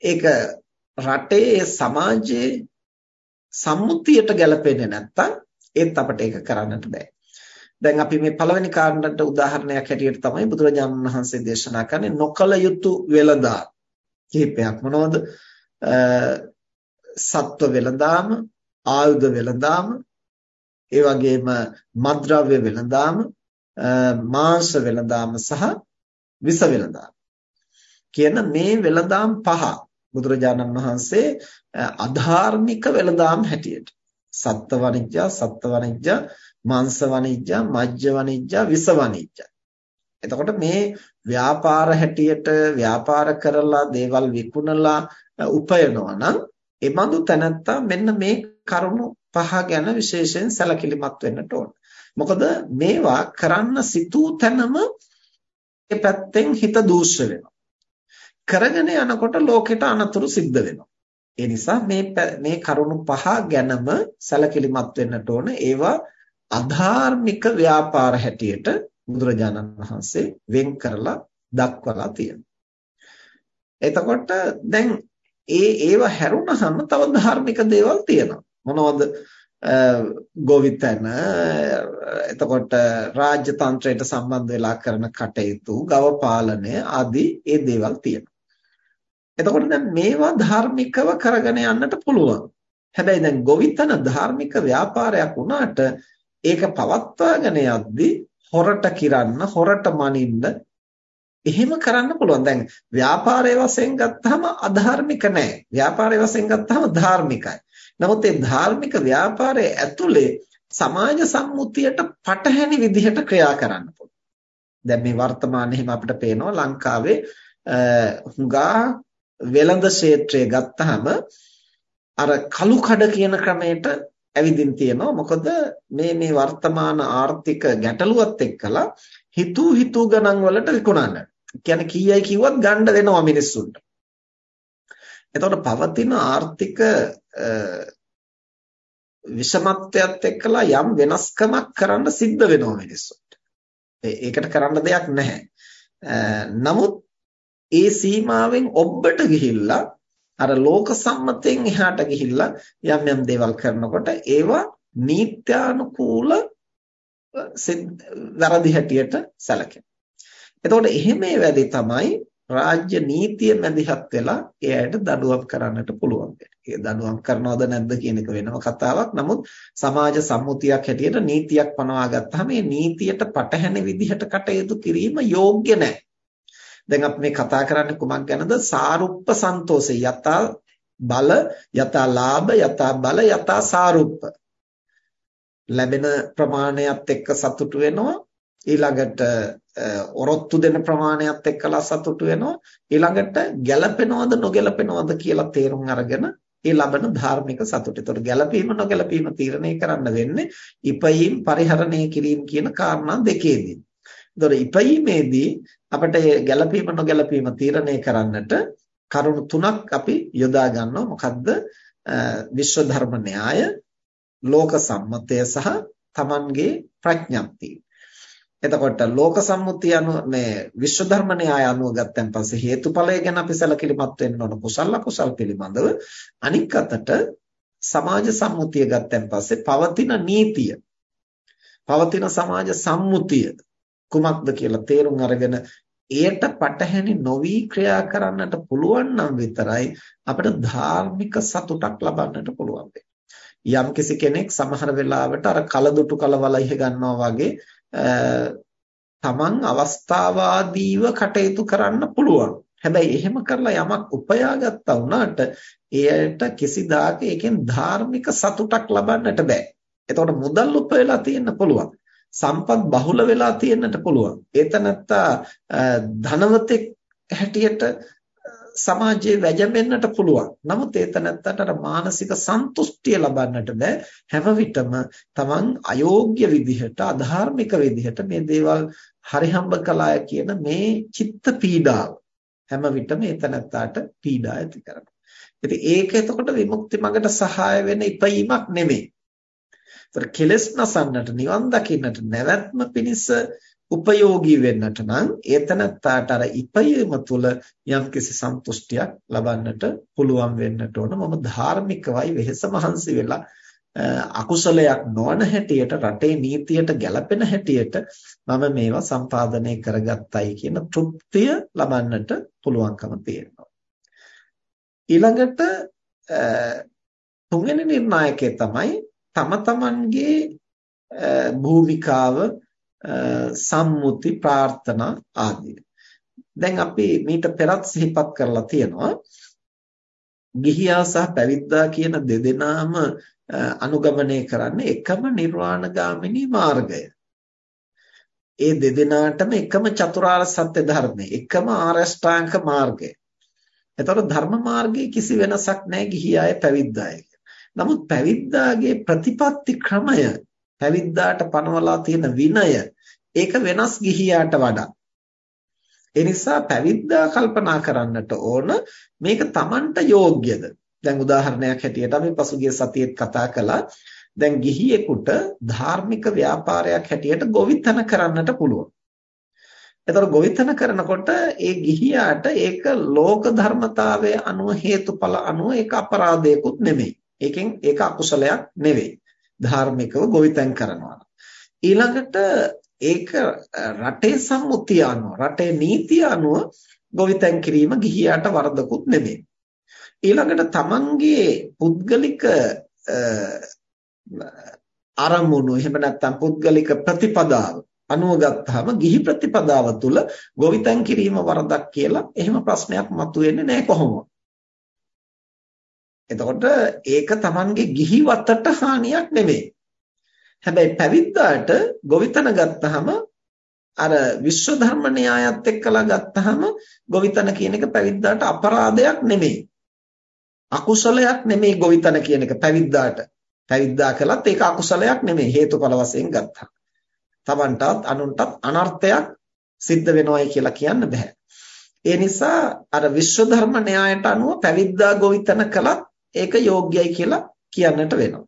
ඒක රටේ සමාජයේ සම්මුතියට ගැලපෙන්නේ නැත්නම් ඒත් අපිට ඒක කරන්නට බෑ. දැන් අපි මේ පළවෙනි කාරණයට උදාහරණයක් හැටියට තමයි බුදුරජාණන් වහන්සේ දේශනා කරන්නේ නොකල යුතු වෙළඳා කිහිපයක් මොනවද? සත්ව වෙළඳාම, ආයුධ වෙළඳාම, ඒ වගේම මත්ද්‍රව්‍ය වෙළඳාම, මාංශ වෙළඳාම සහ විස වෙළඳාම කියන මේ වෙළඳාම් පහ බුදුරජාණන් වහන්සේ අධාර්මික වෙළඳාම් හැටියට සත්ත්ව වණිජ්ජා, සත්ත්ව වණිජ්ජා, මාංශ වණිජ්ජා, මජ්ජ වණිජ්ජා, විස වණිජ්ජා. එතකොට මේ ව්‍යාපාර හැටියට ව්‍යාපාර කරලා දේවල් විකුණලා උපයනවා නම් ඒ බඳු තැනත්තා මෙන්න මේ කරුණු පහ ගැන විශේෂයෙන් සැලකිලිමත් වෙන්නට ඕන. මොකද මේවා කරන්න සිතූ තැනම ඒ පැත්තෙන් හිත දූෂ්‍ය වෙනවා. කරගෙන යනකොට ලෝකෙට අනතුරු සිද්ධ වෙනවා. ඒ නිසා මේ මේ කරුණු පහ ගැනම සැලකිලිමත් වෙන්නට ඕන. ඒවා අධාර්මික ව්‍යාපාර හැටියට බුදුරජාණන් වහන්සේ වෙන් කරලා දක්වලා තියෙනවා. එතකොට දැන් ඒ ඒව හැරුණහම තව ධාර්මික දේවල් තියෙනවා. මොනවද? ගෝවිතන එතකොට රාජ්‍ය තන්ත්‍රයට සම්බන්ධ වෙලා කරන කටයුතු, ගව පාලනය ආදී ඒ දේවල් තියෙනවා. එතකොට දැන් මේවා ධාර්මිකව කරගෙන යන්නට පුළුවන්. හැබැයි දැන් ගෝවිතන ධාර්මික ව්‍යාපාරයක් වුණාට ඒක පවත්වාගෙන යද්දී හොරට කිරන්න, හොරට මනින්න එහෙම කරන්න පුළුවන්. දැන් ව්‍යාපාරයේ වශයෙන් ගත්තාම අධාර්මික නැහැ. ව්‍යාපාරයේ වශයෙන් ගත්තාම ධාර්මිකයි. නමුත් මේ ධාර්මික ව්‍යාපාරයේ ඇතුලේ සමාජ සම්මුතියට පටහැනි විදිහට ක්‍රියා කරන්න පුළුවන්. දැන් මේ වර්තමානයේ අපිට පේනවා ලංකාවේ හුඟා වෙළඳ ක්ෂේත්‍රය ගත්තාම අර කළු කඩ කියන ක්‍රමයට ඇවිදින් තියෙනවා මොකද මේ මේ වර්තමාන ආර්ථික ගැටලුවත් එක්කලා හිතූ හිතූ ගණන් වලට විකුණන්න. කියන්නේ කීයයි කිව්වත් ගන්න වෙනවා මිනිස්සුන්ට. එතකොට පවතින ආර්ථික විෂමත්වයත් එක්කලා යම් වෙනස්කමක් කරන්න සිද්ධ වෙනවා මිනිස්සුන්ට. ඒකට කරන්න දෙයක් නැහැ. නමුත් ඒ සීමාවෙන් ඔබට ගිහිල්ලා අර ලෝක සම්මතයෙන් එහාට ගිහිල්ලා යම් යම් දේවල් කරනකොට ඒවා නීත්‍යානුකූල වැරදි හැටියට සැලකෙනවා. එතකොට එහෙම වැඩි තමයි රාජ්‍ය නීතිය මැදිහත් වෙලා ඒ අයට දඩුවම් කරන්නට පුළුවන් ඒ දඩුවම් කරනවද නැද්ද කියන එක වෙනම කතාවක්. නමුත් සමාජ සම්මුතියක් හැටියට නීතියක් පනවා ගත්තාම මේ නීතියට පටහැනි විදිහට කටයුතු කිරීම යෝග්‍ය නැහැ. දැන් අපි මේ කතා කරන්නේ කුමක් ගැනද? සාරුප්ප සන්තෝෂය. යතා බල, යතා ලාභ, යතා බල, යතා සාරුප්ප. ලැබෙන ප්‍රමාණයත් එක්ක සතුටු වෙනවා. ඊළඟට ඔරොත්තු දෙන ප්‍රමාණයත් එක්කලා සතුටු වෙනවා. ඊළඟට ගැළපෙනවද නොගැළපෙනවද කියලා තේරුම් අරගෙන ඒ ලබන ධාර්මික සතුට. ඒතකොට ගැළපීම නොගැළපීම තීරණය කරන්න වෙන්නේ ඉපයීම් පරිහරණය කිරීම කියන කාරණා දෙකේදී. ඒතකොට ඉපීමේදී අපිට ගැළපීම නොගැළපීම තීරණය කරන්නට කරුණු තුනක් අපි යොදා ගන්නවා. මොකද්ද? විශ්ව ධර්ම න්‍යාය, ලෝක සම්මතය සහ Tamanගේ ප්‍රඥප්තිය. එතකොට ලෝක සම්මුතිය අනුව මේ විශ්ව ධර්ම න්‍යාය අනුව ගත්තන් පස්සේ හේතුඵලය ගැන අපි සැලකිලිමත් වෙන්න ඕන. කුසල අකුසල් පිළිබඳව අනික් අතට සමාජ සම්මුතිය ගත්තන් පස්සේ පවතින නීතිය පවතින සමාජ සම්මුතිය කුමක්ද කියලා තේරුම් අරගෙන එයට පටහැනි නොවි ක්‍රියා කරන්නට පුළුවන් නම් විතරයි අපිට ධාර්මික සතුටක් ලබන්නට පුළුවන් යම් කිසි කෙනෙක් සමහර වෙලාවට අර කලදුටු කලවල ඉහ ගන්නවා වගේ තමන් අවස්ථාවාදීව කටයුතු කරන්න පුළුවන්. හැබැයි එහෙම කරලා යමක් උපයාගත්තා වුණාට එයට කිසිදාක ඒකෙන් ධාර්මික සතුටක් ලබන්නට බෑ. එතකොට මුදල් උපයලා තියෙන්න පුළුවන්. සම්පත් බහුල වෙලා තියෙන්නට පුළුවන්. ඒතනත්තා ධනවතෙක් හැටියට සමාජයේ වැජඹෙන්නට පුළුවන්. නමුත් ඒ තැනත්තට අර මානසික සන්තුෂ්ටිය ලබන්නට බෑ. හැම විටම Taman අයෝග්‍ය විදිහට, අධාර්මික විදිහට මේ දේවල් හරිහම්බ කළාය කියන මේ චිත්ත පීඩාව හැම විටම ඒ තැනත්තට පීඩා ඇති කරනවා. ඉතින් ඒක එතකොට විමුක්ති මඟට සහාය වෙන ඉපීමක් නෙමෙයි. ඒතර කෙලස් නසන්නට නිවන් දකින්නට නැවැත්ම පිණිස උපයෝගී වෙන්නට නම් ඒතනත්තාට අර ඉපයීම තුළ යම්කිසි සන්තුෂ්ටියක් ලබන්නට පුළුවන් වෙන්නට ඕන. මම ධාර්මිකවයි වෙහෙස මහන්සි වෙලා අකුසලයක් නොවන හැටියට රටේ නීතියට ගැලපෙන හැටියට මම මේවා සම්පාදනය කරගත්තයි කියන තෘප්තිය ලබන්නට පුළුවන්කම තියෙනවා. ඊළඟට තුන්වෙනි නිර්ණායකය තමයි තම තමන්ගේ භූමිකාව සම්මුති ප්‍රාර්ථනා ආදී. දැන් අපි මීට පෙරත් සිහිපත් කරලා තියෙනවා ගිහියා සහ පැවිද්දා කියන දෙදෙනාම අනුගමනය කරන්නේ එකම නිර්වාණගාමිනී මාර්ගය. ඒ දෙදෙනාටම එකම චතුරාර්ය සත්‍ය ධර්මය, එකම ආරෂ්ඨාංග මාර්ගය. එතකොට ධර්ම මාර්ගයේ කිසි වෙනසක් නැහැ ගිහි අය පැවිද්ද අය. නමුත් පැවිද්දාගේ ප්‍රතිපත්ති ක්‍රමය පැවිද්දාට පනවලා තියෙන විනය ඒක වෙනස් ගිහියාට වඩා. ඒ නිසා පැවිද්දා කල්පනා කරන්නට ඕන මේක Tamanට යෝග්‍යද? දැන් උදාහරණයක් හැටියට අපි පසුගිය සතියේත් කතා කළා. දැන් ගිහියෙකුට ධාර්මික ව්‍යාපාරයක් හැටියට ගොවිතැන කරන්නට පුළුවන්. එතකොට ගොවිතැන කරනකොට ඒ ගිහියාට ඒක ලෝක ධර්මතාවයේ අනුව හේතුඵල අනුව ඒක අපරාධයකුත් නෙමෙයි. ඒකෙන් ඒක අකුසලයක් නෙවෙයි. ධාර්මිකව ගොවිතැන් කරනවා. ඊළඟට ඒක රටේ සම්මුතිය අනුව රටේ නීතිය අනුව ගොවිතැන් කිරීම ගිහියාට වරදකුත් නෙමෙයි. ඊළඟට තමන්ගේ පුද්ගලික අරමුණු එහෙම නැත්නම් පුද්ගලික ප්‍රතිපදාව අනුව ගත්තාම ගිහි ප්‍රතිපදාව තුළ ගොවිතැන් කිරීම වරදක් කියලා එහෙම ප්‍රශ්නයක් මතුවෙන්නේ නැහැ කොහොමද? එතකොට ඒක Tamanගේ ගිහි වතට හානියක් නෙමෙයි. හැබැයි පැවිද්දාට ගොවිතැන ගත්තාම අර විශ්ව ධර්ම න්‍යායත් එක්කලා ගත්තාම ගොවිතැන කියන එක පැවිද්දාට අපරාධයක් නෙමෙයි. අකුසලයක් නෙමෙයි ගොවිතැන කියන එක පැවිද්දාට. පැවිද්දා කළත් ඒක අකුසලයක් නෙමෙයි හේතුඵල වශයෙන් ගත්තා. Tamanටත් අනුන්ටත් අනර්ථයක් සිද්ධ වෙනවයි කියලා කියන්න බෑ. ඒ නිසා අර විශ්ව ධර්ම න්‍යායට අනුව පැවිද්දා ගොවිතැන කළත් ඒක යෝග්‍යයි කියලා කියන්නට වෙනවා.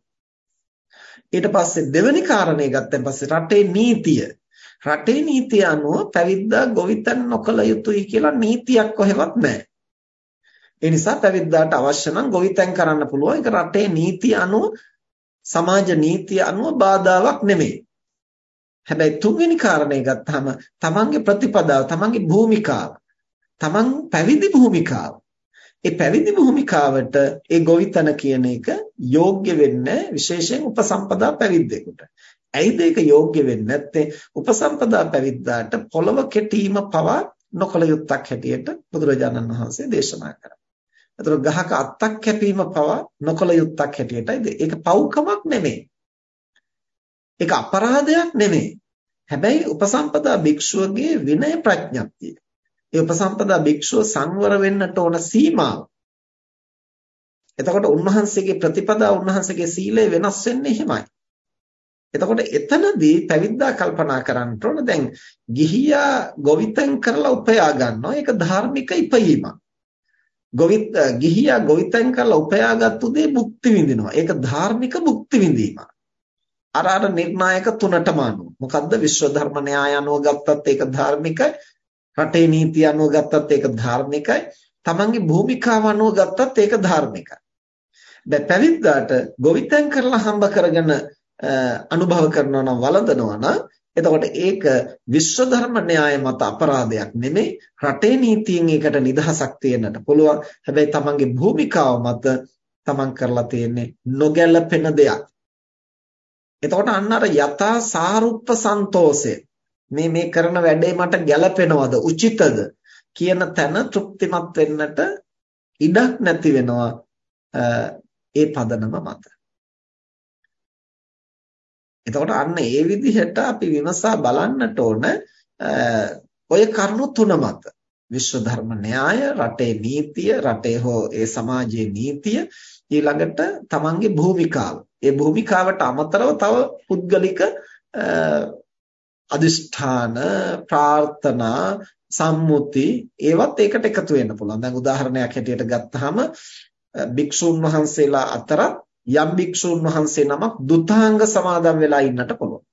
ඊට පස්සේ දෙවෙනි කාරණේ ගත්තන් පස්සේ රටේ නීතිය රටේ නීතිය අනුව පැවිද්දා ගොවිතැන් නොකළ යුතුයි කියලා නීතියක් කොහෙවත් නැහැ. ඒ නිසා පැවිද්දාට අවශ්‍ය නම් ගොවිතැන් කරන්න පුළුවන්. ඒක රටේ නීතිය අනුව සමාජ නීතිය අනුව බාධාවක් නෙමෙයි. හැබැයි තුන්වෙනි කාරණේ ගත්තාම තමන්ගේ ප්‍රතිපදාව, තමන්ගේ භූමිකාව, තමන් පැවිදි භූමිකාව. ඒ පැවිදි භූමිකාවට ඒ ගොවිතැන කියන එක යෝග්‍ය වෙන්නේ විශේෂයෙන් උපසම්පදා පැවිද්දෙකුට. ඇයිද ඒක යෝග්‍ය වෙන්නේ නැත්තේ? උපසම්පදා පැවිද්දාට පොළව කෙටීම පවා නොකල යුත්තක් හැටියට බුදුරජාණන් වහන්සේ දේශනා කරා. ඒතර ගහක අත්තක් කැපීම පවා නොකල යුත්තක් හැටියටයි ඒක පව්කමක් නෙමෙයි. ඒක අපරාධයක් නෙමෙයි. හැබැයි උපසම්පදා භික්ෂුවගේ විනය ප්‍රඥප්තිය. ඒ උපසම්පදා භික්ෂුව සංවර වෙන්නට ඕන සීමාව. එතකොට උන්වහන්සේගේ ප්‍රතිපදා උන්වහන්සේගේ සීලය වෙනස් වෙන්නේ එහෙමයි. එතකොට එතනදී පැවිද්දා කල්පනා කරන්න ඕන දැන් ගිහියා ගොවිතැන් කරලා උපයා ගන්නවා. ඒක ධාර්මික ඉපයීමක්. ගොවිත ගිහියා ගොවිතැන් කරලා උපයාගත්තු දේ භුක්ති විඳිනවා. ඒක ධාර්මික භුක්ති විඳීමක්. අර අර නිර්ණායක තුනටම අනුව. මොකද්ද විශ්ව ධර්ම න්‍යාය අනුව ගත්තත් ඒක ධාර්මිකයි. රටේ නීතිය අනුව ගත්තත් ඒක ධාර්මිකයි. තමන්ගේ භූමිකාව අනුව ගත්තත් ඒක ධාර්මිකයි. දැන් පැවිද්දාට ගොවිතැන් කරලා හම්බ කරගෙන අනුභව කරනවා නම් වළඳනවා නම් එතකොට ඒක විශ්ව ධර්ම න්‍යාය මත අපරාධයක් නෙමෙයි රටේ නීතියෙන් ඒකට නිදහසක් තියෙන්නට පුළුවන් හැබැයි තමන්ගේ භූමිකාව මත තමන් කරලා තියෙන්නේ නොගැලපෙන දෙයක් එතකොට අන්න අර යථා සාරුප්ප සන්තෝෂය මේ මේ කරන වැඩේ මට ගැලපෙනවද උචිතද? කියන තැන තෘප්තිමත් වෙන්නට ඉඩක් නැති වෙනවා ඒ පදනම මත. එතකොට අන්න ඒ විදිහට අපි විමසා බලන්නට ඕන ඔය කරුණු තුන මත. විශ්ව ධර්ම න්‍යාය රටේ නීතිය රටේ හෝ ඒ සමාජයේ නීතිය ඊළඟට තමන්ගේ භූමිකාව. ඒ භූමිකාවට අමතරව තව පුද්ගලික අදිෂ්ඨාන ප්‍රාර්ථනා සම්මුති ඒවත් ඒකට එකතු වෙන්න පුළුවන් දැන් උදාහරණයක් හැටියට ගත්තාම භික්ෂුන් වහන්සේලා අතරත් යම් භික්ෂුන් වහන්සේ නමක් දුතාංග සමාදන් වෙලා ඉන්නට පුළුවන්.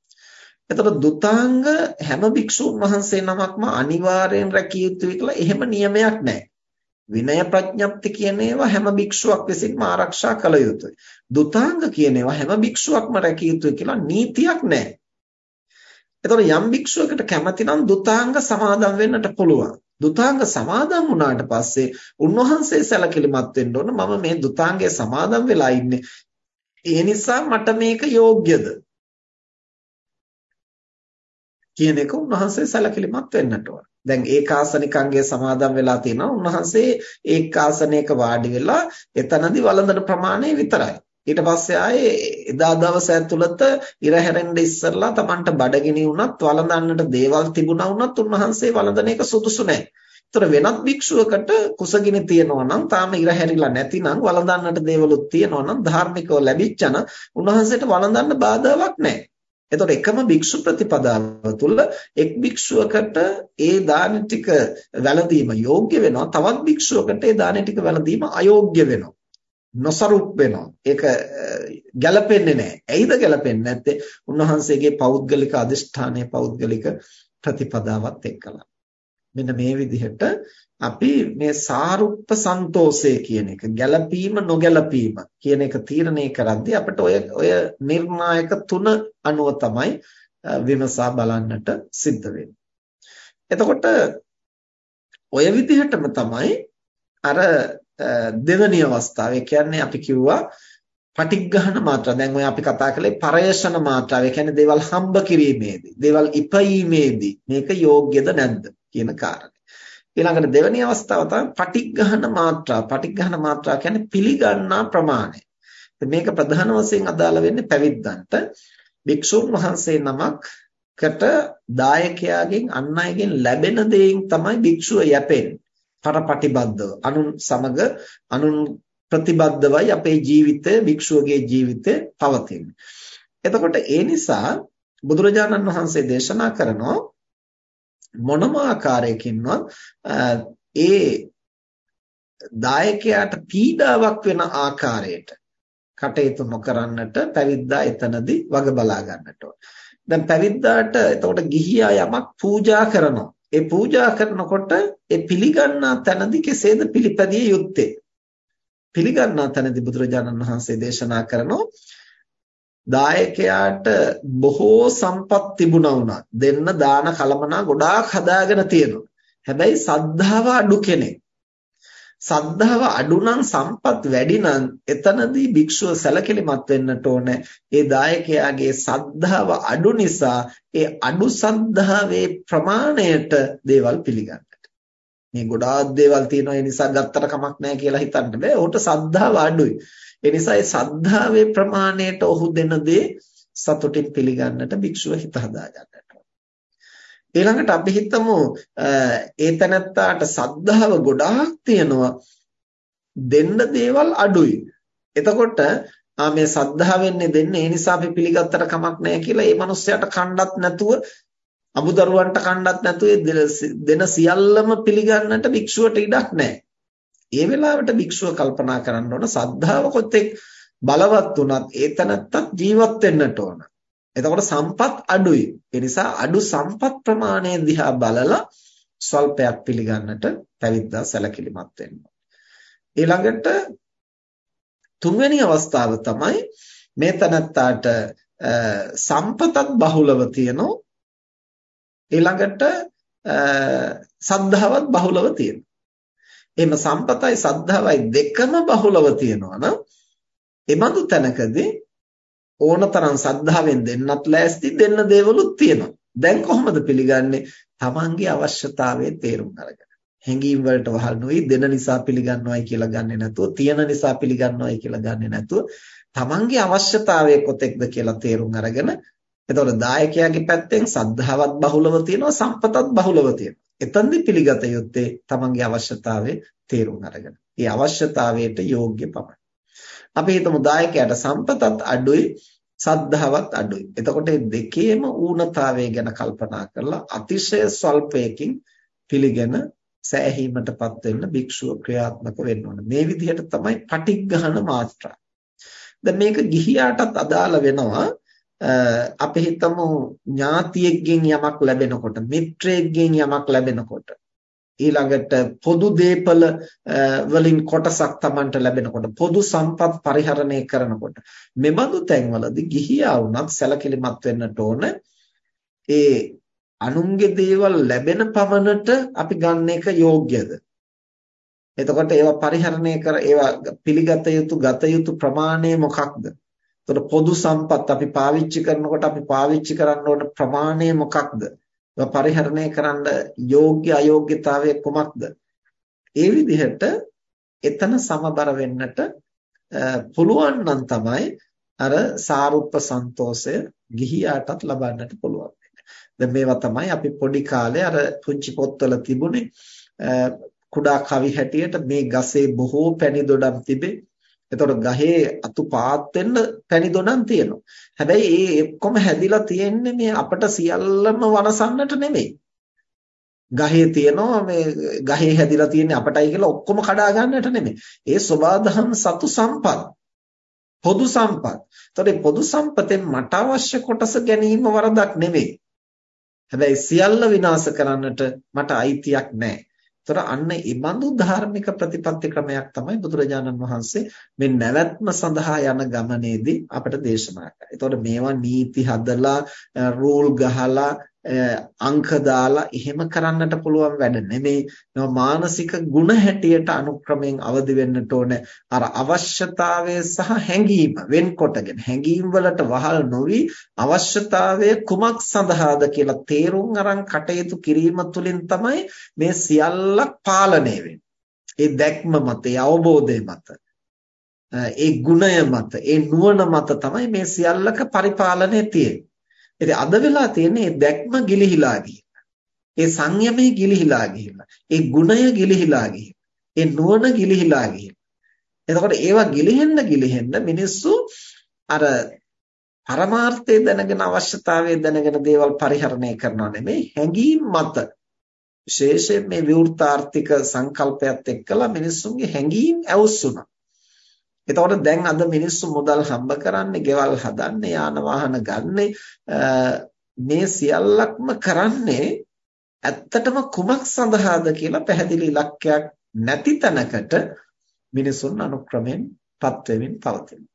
එතකොට දුතාංග හැම භික්ෂුන් වහන්සේ නමක්ම අනිවාර්යෙන් රැකිය යුතුයි කියලා එහෙම නියමයක් නැහැ. විනය ප්‍රඥප්ති කියන ඒවා හැම භික්ෂුවක් විසින්ම ආරක්ෂා කළ යුතුයි. දුතාංග කියන ඒවා හැම භික්ෂුවක්ම රැකිය යුතුයි කියලා නීතියක් නැහැ. එතකොට යම් භික්ෂුවකට කැමති නම් දුතාංග සමාදන් වෙන්නට පුළුවන්. දුතාංග සමාදන් වුණාට පස්සේ උන්වහන්සේ සැලකිලිමත් වෙන්න ඕන මම මේ දුතාංගයේ සමාදන් වෙලා ඉන්නේ ඒ නිසා මට මේක යෝග්‍යද කියන එක උන්වහන්සේ සැලකිලිමත් වෙන්නට ඕන. දැන් ඒකාසනිකංගයේ සමාදන් වෙලා තියෙනවා උන්වහන්සේ ඒකාසනයක වාඩි වෙලා එතනදී වළඳන ප්‍රමාණය විතරයි. ඊට පස්සේ ආයේ එදා දවස ඇතුළත ඉර හැරෙන්න ඉස්සරලා Tamanට බඩගිනි වුණත් වළඳන්නට දේවල් තිබුණා වුණත් උන්වහන්සේ වළඳන එක සුදුසු නැහැ. ඒතර වෙනත් භික්ෂුවකට කුසගිනි තියෙනවා නම් තාම ඉර හැරිලා නැතිනම් වළඳන්නට දේවලුත් තියෙනවා නම් ධාර්මිකව ලැබිච්චන උන්වහන්සේට වළඳන්න බාධාවක් නැහැ. එතකොට එකම භික්ෂු ප්‍රතිපදාව තුළ එක් භික්ෂුවකට ඒ දාන ටික වැළඳීම යෝග්‍ය වෙනවා තවත් භික්ෂුවකට ඒ දාන ටික වැළඳීම අයෝග්‍ය වෙනවා නොසරුප් වෙනවා. ඒක ගැළපෙන්නේ නැහැ. ඇයිද ගැළපෙන්නේ නැත්තේ? උන්වහන්සේගේ පෞද්ගලික අදිෂ්ඨානයේ පෞද්ගලික ප්‍රතිපදාවත් එක්කලා. මෙන්න මේ විදිහට අපි මේ සාරුප්ප සන්තෝෂය කියන එක ගැළපීම නොගැළපීම කියන එක තීරණය කරද්දී අපිට ඔය ඔය නිර්ණායක තුන අනුව තමයි විමසා බලන්නට සිද්ධ වෙන්නේ. එතකොට ඔය විදිහටම තමයි අර දෙවැනි අවස්ථාව. ඒ කියන්නේ අපි කිව්වා පටිග්ගහන මාත්‍රා. දැන් ඔය අපි කතා කළේ පරයෂණ මාත්‍රාව. ඒ කියන්නේ දේවල් හම්බ කිරීමේදී, දේවල් ඉපීමේදී මේක යෝග්‍යද නැද්ද කියන කාරණේ. ඊළඟට දෙවෙනි අවස්ථාව තමයි පටිග්ගහන මාත්‍රා. පටිග්ගහන මාත්‍රා කියන්නේ පිළිගන්නා ප්‍රමාණය. මේක ප්‍රධාන වශයෙන් අදාළ වෙන්නේ පැවිද්දන්ට. භික්ෂුන් වහන්සේ නමක්කට දායකයාගෙන් අන් අයගෙන් ලැබෙන දෙයින් තමයි භික්ෂුව යැපෙන්නේ. පරපටිබද්ධව අනුන් සමග අනුන් ප්‍රතිබද්ධවයි අපේ ජීවිතය භික්ෂුවගේ ජීවිතය පවතින්නේ. එතකොට ඒ නිසා බුදුරජාණන් වහන්සේ දේශනා කරනවා මොනම ආකාරයකින්වත් ඒ දායකයාට පීඩාවක් වෙන ආකාරයට කටයුතු නොකරන්නට පැවිද්දා එතනදී වග බලා ගන්නට ඕන. දැන් පැවිද්දාට එතකොට ගිහියා යමක් පූජා කරනවා. ඒ පූජා කරනකොට ඒ පිළිගන්නා තැනදී කෙසේද පිළිපැදිය යුත්තේ? පිළිගන්නා තැනදී බුදුරජාණන් වහන්සේ දේශනා කරනවා දායකයාට බොහෝ සම්පත් තිබුණා වුණා. දෙන්න දාන කලමනා ගොඩාක් හදාගෙන තියෙනවා. හැබැයි සද්ධාව අඩු කෙනෙක්. සද්ධාව අඩු නම් සම්පත් වැඩි නම් එතනදී භික්ෂුව සැලකිලිමත් වෙන්නට ඕනේ. ඒ දායකයාගේ සද්ධාව අඩු නිසා ඒ අඩු සද්ධාවේ ප්‍රමාණයට දේවල් පිළිගන්නට. මේ ගොඩාක් දේවල් තියෙනවා ඒ නිසා ගත්තට කමක් නැහැ කියලා හිතන්න බෑ. ඔහුට සද්ධාව අඩුයි. ඒ නිසා ඒ සද්ධාවේ ප්‍රමාණයට ඔහු දෙන දේ සතුටින් පිළිගන්නට භික්ෂුව හිත හදා ගන්නට ඊළඟට අපි හිතමු ඒ තැනත්තාට සද්ධාව ගොඩාක් තියෙනවා දෙන්න දේවල් අඩුයි. එතකොට ආ මේ සද්ධාවෙන්නේ දෙන්නේ ඒ නිසා අපි පිළිගත්තට කමක් නැහැ කියලා ඒ මනුස්සයාට කණ්ඩත් නැතුව අමුදරුවන්ට කණ්ඩත් නැතුව දෙන සියල්ලම පිළිගන්නට භික්ෂුවට ඉඩක් නැහැ. ඒ වෙලාවට භික්ෂුව කල්පනා කරන්න ඕන සද්ධාව කොතෙක් බලවත් වුණත් ඒ තනත්තත් ජීවත් වෙන්නට ඕන. එතකොට සම්පත් අඩුයි. ඒ නිසා අඩු සම්පත් ප්‍රමාණය දිහා බලලා ස්වල්පයක් පිළිගන්නට පැවිද්දා සැලකිලිමත් වෙන්න. ඊළඟට තුන්වෙනි අවස්ථාව තමයි මේ තනත්තාට සම්පතත් බහුලව තියෙනවා. ඊළඟට සද්ධාවත් බහුලව තියෙනවා. එහෙම සම්පතයි සද්ධාවයි දෙකම බහුලව තියෙනවා නම් එබඳු තැනකදී ඕනතරම් සද්ධාවෙන් දෙන්නත් ලෑස්ති දෙන්න දේවලුත් තියෙනවා. දැන් කොහොමද පිළිගන්නේ? තමන්ගේ අවශ්‍යතාවයේ තේරුම් අරගෙන. හැඟීම් වලට වහල් නොවි දෙන නිසා පිළිගන්නවයි කියලා ගන්නෙ නැතුව, තියෙන නිසා පිළිගන්නවයි කියලා ගන්නෙ නැතුව, තමන්ගේ අවශ්‍යතාවය කොතෙක්ද කියලා තේරුම් අරගෙන එතකොට දායකයාගේ පැත්තෙන් සද්ධාවත් බහුලව තියෙනවා, සම්පතත් බහුලව තියෙනවා. එතෙන්දි පිළිගත යුත්තේ තමන්ගේ අවශ්‍යතාවය තේරුම් අරගෙන. ඒ අවශ්‍යතාවයට යෝග්‍ය පමණ. අපි හිතමු දායකයාට සම්පතත් අඩුයි සද්ධාවත් අඩුයි. එතකොට මේ දෙකේම ඌනතාවය ගැන කල්පනා කරලා අතිශය ස්වල්පයකින් පිළිගෙන සෑහීමටපත් වෙන්න භික්ෂුව ක්‍රියාත්මක වෙන්න ඕන. මේ විදිහට තමයි පටිග්ගහන මාත්‍රා. දැන් මේක ගිහියාටත් අදාළ වෙනවා. අපි හිතමු ඥාතියෙක්ගෙන් යමක් ලැබෙනකොට මිත්‍රයෙක්ගෙන් යමක් ලැබෙනකොට ඊළඟට පොදු දීපල වලින් කොටසක් Tamanට ලැබෙනකොට පොදු සම්පත් පරිහරණය කරනකොට මෙබඳු තැන්වලදී ගිහියා වුණත් සැලකිලිමත් වෙන්නට ඕන. ඒ අනුන්ගේ දේවල් ලැබෙන පමණට අපි ගන්න එක යෝග්‍යද? එතකොට ඒවා පරිහරණය කර ඒවා පිළිගත යුතු ගත යුතු ප්‍රමාණය මොකක්ද? එතකොට පොදු සම්පත් අපි පාවිච්චි කරනකොට අපි පාවිච්චි කරන්න ඕන ප්‍රමාණය මොකක්ද? ඒවා පරිහරණය කරන්න යෝග්‍ය අයෝග්‍යතාවය කුමක්ද? ඒ විදිහට එතන සමබර වෙන්නට පුළුවන් නම් තමයි අර සාරුප්ප සන්තෝෂය ගිහියාටත් ලබන්නට පුළුවන්. දැන් මේවා තමයි අපි පොඩි කාලේ අර පුංචි පොත්වල තිබුණේ කුඩා කවි හැටියට මේ ගසේ බොහෝ පැණි දොඩම් තිබේ. එතකොට ගහේ අතු පාත් වෙන්න පැණි දොඩම් තියෙනවා. හැබැයි ඒ ඔක්කොම හැදිලා තියෙන්නේ මේ අපට සියල්ලම වනසන්නට නෙමෙයි. ගහේ තියෙනවා මේ ගහේ හැදිලා තියෙන්නේ අපටයි කියලා ඔක්කොම කඩා ගන්නට නෙමෙයි. ඒ සබාධම් සතු සම්පත්. පොදු සම්පත්. එතකොට පොදු සම්පතෙන් මට අවශ්‍ය කොටස ගැනීම වරදක් නෙමෙයි. හැබැයි සියල්ල විනාශ කරන්නට මට අයිතියක් නැහැ. ඒතර අන්න ඒ බඳු ධාර්මික ප්‍රතිපත්ති ක්‍රමයක් තමයි බුදුරජාණන් වහන්සේ මේ නැවැත්ම සඳහා යන ගමනේදී අපට දේශනා කළා. ඒතකොට මේවා නීති හදලා රූල් ගහලා අංක දාලා එහෙම කරන්නට පුළුවන් වැඩ නෙමෙයි. මානසික ගුණ හැටියට අනුක්‍රමයෙන් අවදි වෙන්නට ඕන අර අවශ්‍යතාවය සහ හැඟීම වෙන්කොටගෙන හැඟීම් වලට වහල් නොවි අවශ්‍යතාවය කුමක් සඳහාද කියලා තේරුම් අරන් කටයුතු කිරීම තුළින් තමයි මේ සියල්ලක් පාලනය ඒ දැක්ම මත, ඒ අවබෝධය මත, ඒ ගුණය මත, ඒ නුවණ මත තමයි මේ සියල්ලක පරිපාලනය තියෙන්නේ. ඉතින් අද වෙලා තියෙන්නේ මේ දැක්ම ගිලිහිලා ගිහිල්ලා. ඒ සංයමයේ ගිලිහිලා ගිහිල්ලා. ඒ ගුණය ගිලිහිලා ගිහිල්ලා. ඒ නුවණ ගිලිහිලා ගිහිල්ලා. එතකොට ඒවා ගිලිහෙන්න ගිලිහෙන්න මිනිස්සු අර පරමාර්ථය දැනගෙන අවශ්‍යතාවය දැනගෙන දේවල් පරිහරණය කරනවා නෙමෙයි හැඟීම් මත විශේෂයෙන් මේ විවෘතාර්ථික සංකල්පයත් එක්කලා මිනිස්සුන්ගේ හැඟීම් ඇවුස්සුනා. එතකොට දැන් අද මිනිස්සු මුදල් හම්බ කරන්නේ, ගෙවල් හදන්නේ, යාන වාහන ගන්නේ මේ සියල්ලක්ම කරන්නේ ඇත්තටම කුමක් සඳහාද කියලා පැහැදිලි ඉලක්කයක් නැති තැනකට මිනිසුන් අනුක්‍රමෙන් පත් වෙමින් පවතිනවා.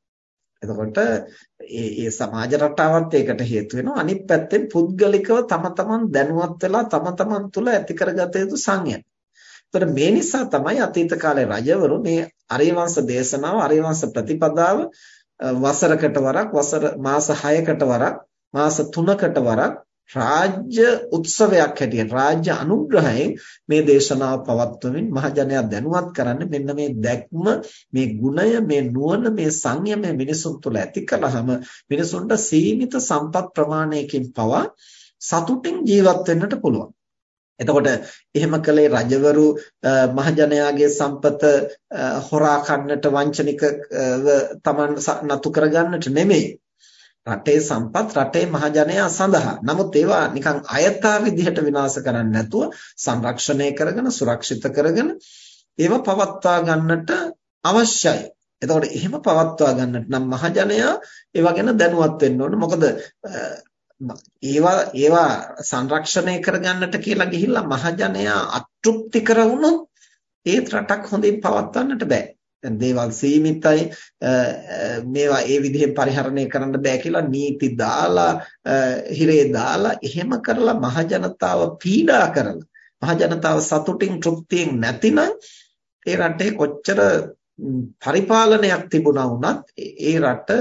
එතකොට ඒ ඒ සමාජ රටාවත් ඒකට හේතු වෙනවා. අනිත් පැත්තෙන් පුද්ගලිකව තම තමන් දැනුවත් වෙලා තම තමන් තුළ ඇති කරගත යුතු සංයම. එතකොට මේ නිසා තමයි අතීත කාලේ රජවරු මේ අරියවංශ දේශනාව අරියවංශ ප්‍රතිපදාව වසරකට වරක් වසර මාස 6කට වරක් මාස 3කට වරක් රාජ්‍ය උත්සවයක් හැටියට රාජ්‍ය අනුග්‍රහයෙන් මේ දේශනාව පවත්වමින් මහජනයා දැනුවත් කරන්නේ මෙන්න මේ දැක්ම මේ ගුණය මේ නුවණ මේ සංයමය මිනිසුන් තුළ ඇති කළාම මිනිසුන්ට සීමිත සම්පත් ප්‍රමාණයකින් පවා සතුටින් ජීවත් වෙන්නට පුළුවන්. එතකොට එහෙම කළේ රජවරු මහජනයාගේ සම්පත හොරා කන්නට වංචනිකව Taman නතු කරගන්නට නෙමෙයි. රටේ සම්පත් රටේ මහජනයා සඳහා. නමුත් ඒවා නිකන් අයථා විදිහට විනාශ කරන්නේ නැතුව සංරක්ෂණය කරගෙන සුරක්ෂිත කරගෙන ඒවා පවත්වා ගන්නට අවශ්‍යයි. එතකොට එහෙම පවත්වා ගන්නට නම් මහජනයා ඒවා ගැන දැනුවත් වෙන්න ඕන. මොකද ඒවා ඒවා සංරක්ෂණය කරගන්නට කියලා ගිහිල්ලා මහජනයා අතෘප්ති කරවුනොත් ඒ රටක් හොඳින් පවත්වන්නට බෑ. දැන් දේවල් සීමිතයි මේවා ඒ විදිහෙන් පරිහරණය කරන්න බෑ කියලා නීති දාලා හිරේ දාලා එහෙම කරලා මහජනතාව පීඩා කරලා මහජනතාව සතුටින් තෘප්තියෙන් නැතිනම් ඒ රටේ කොච්චර පරිපාලනයක් තිබුණා වුණත් ඒ රට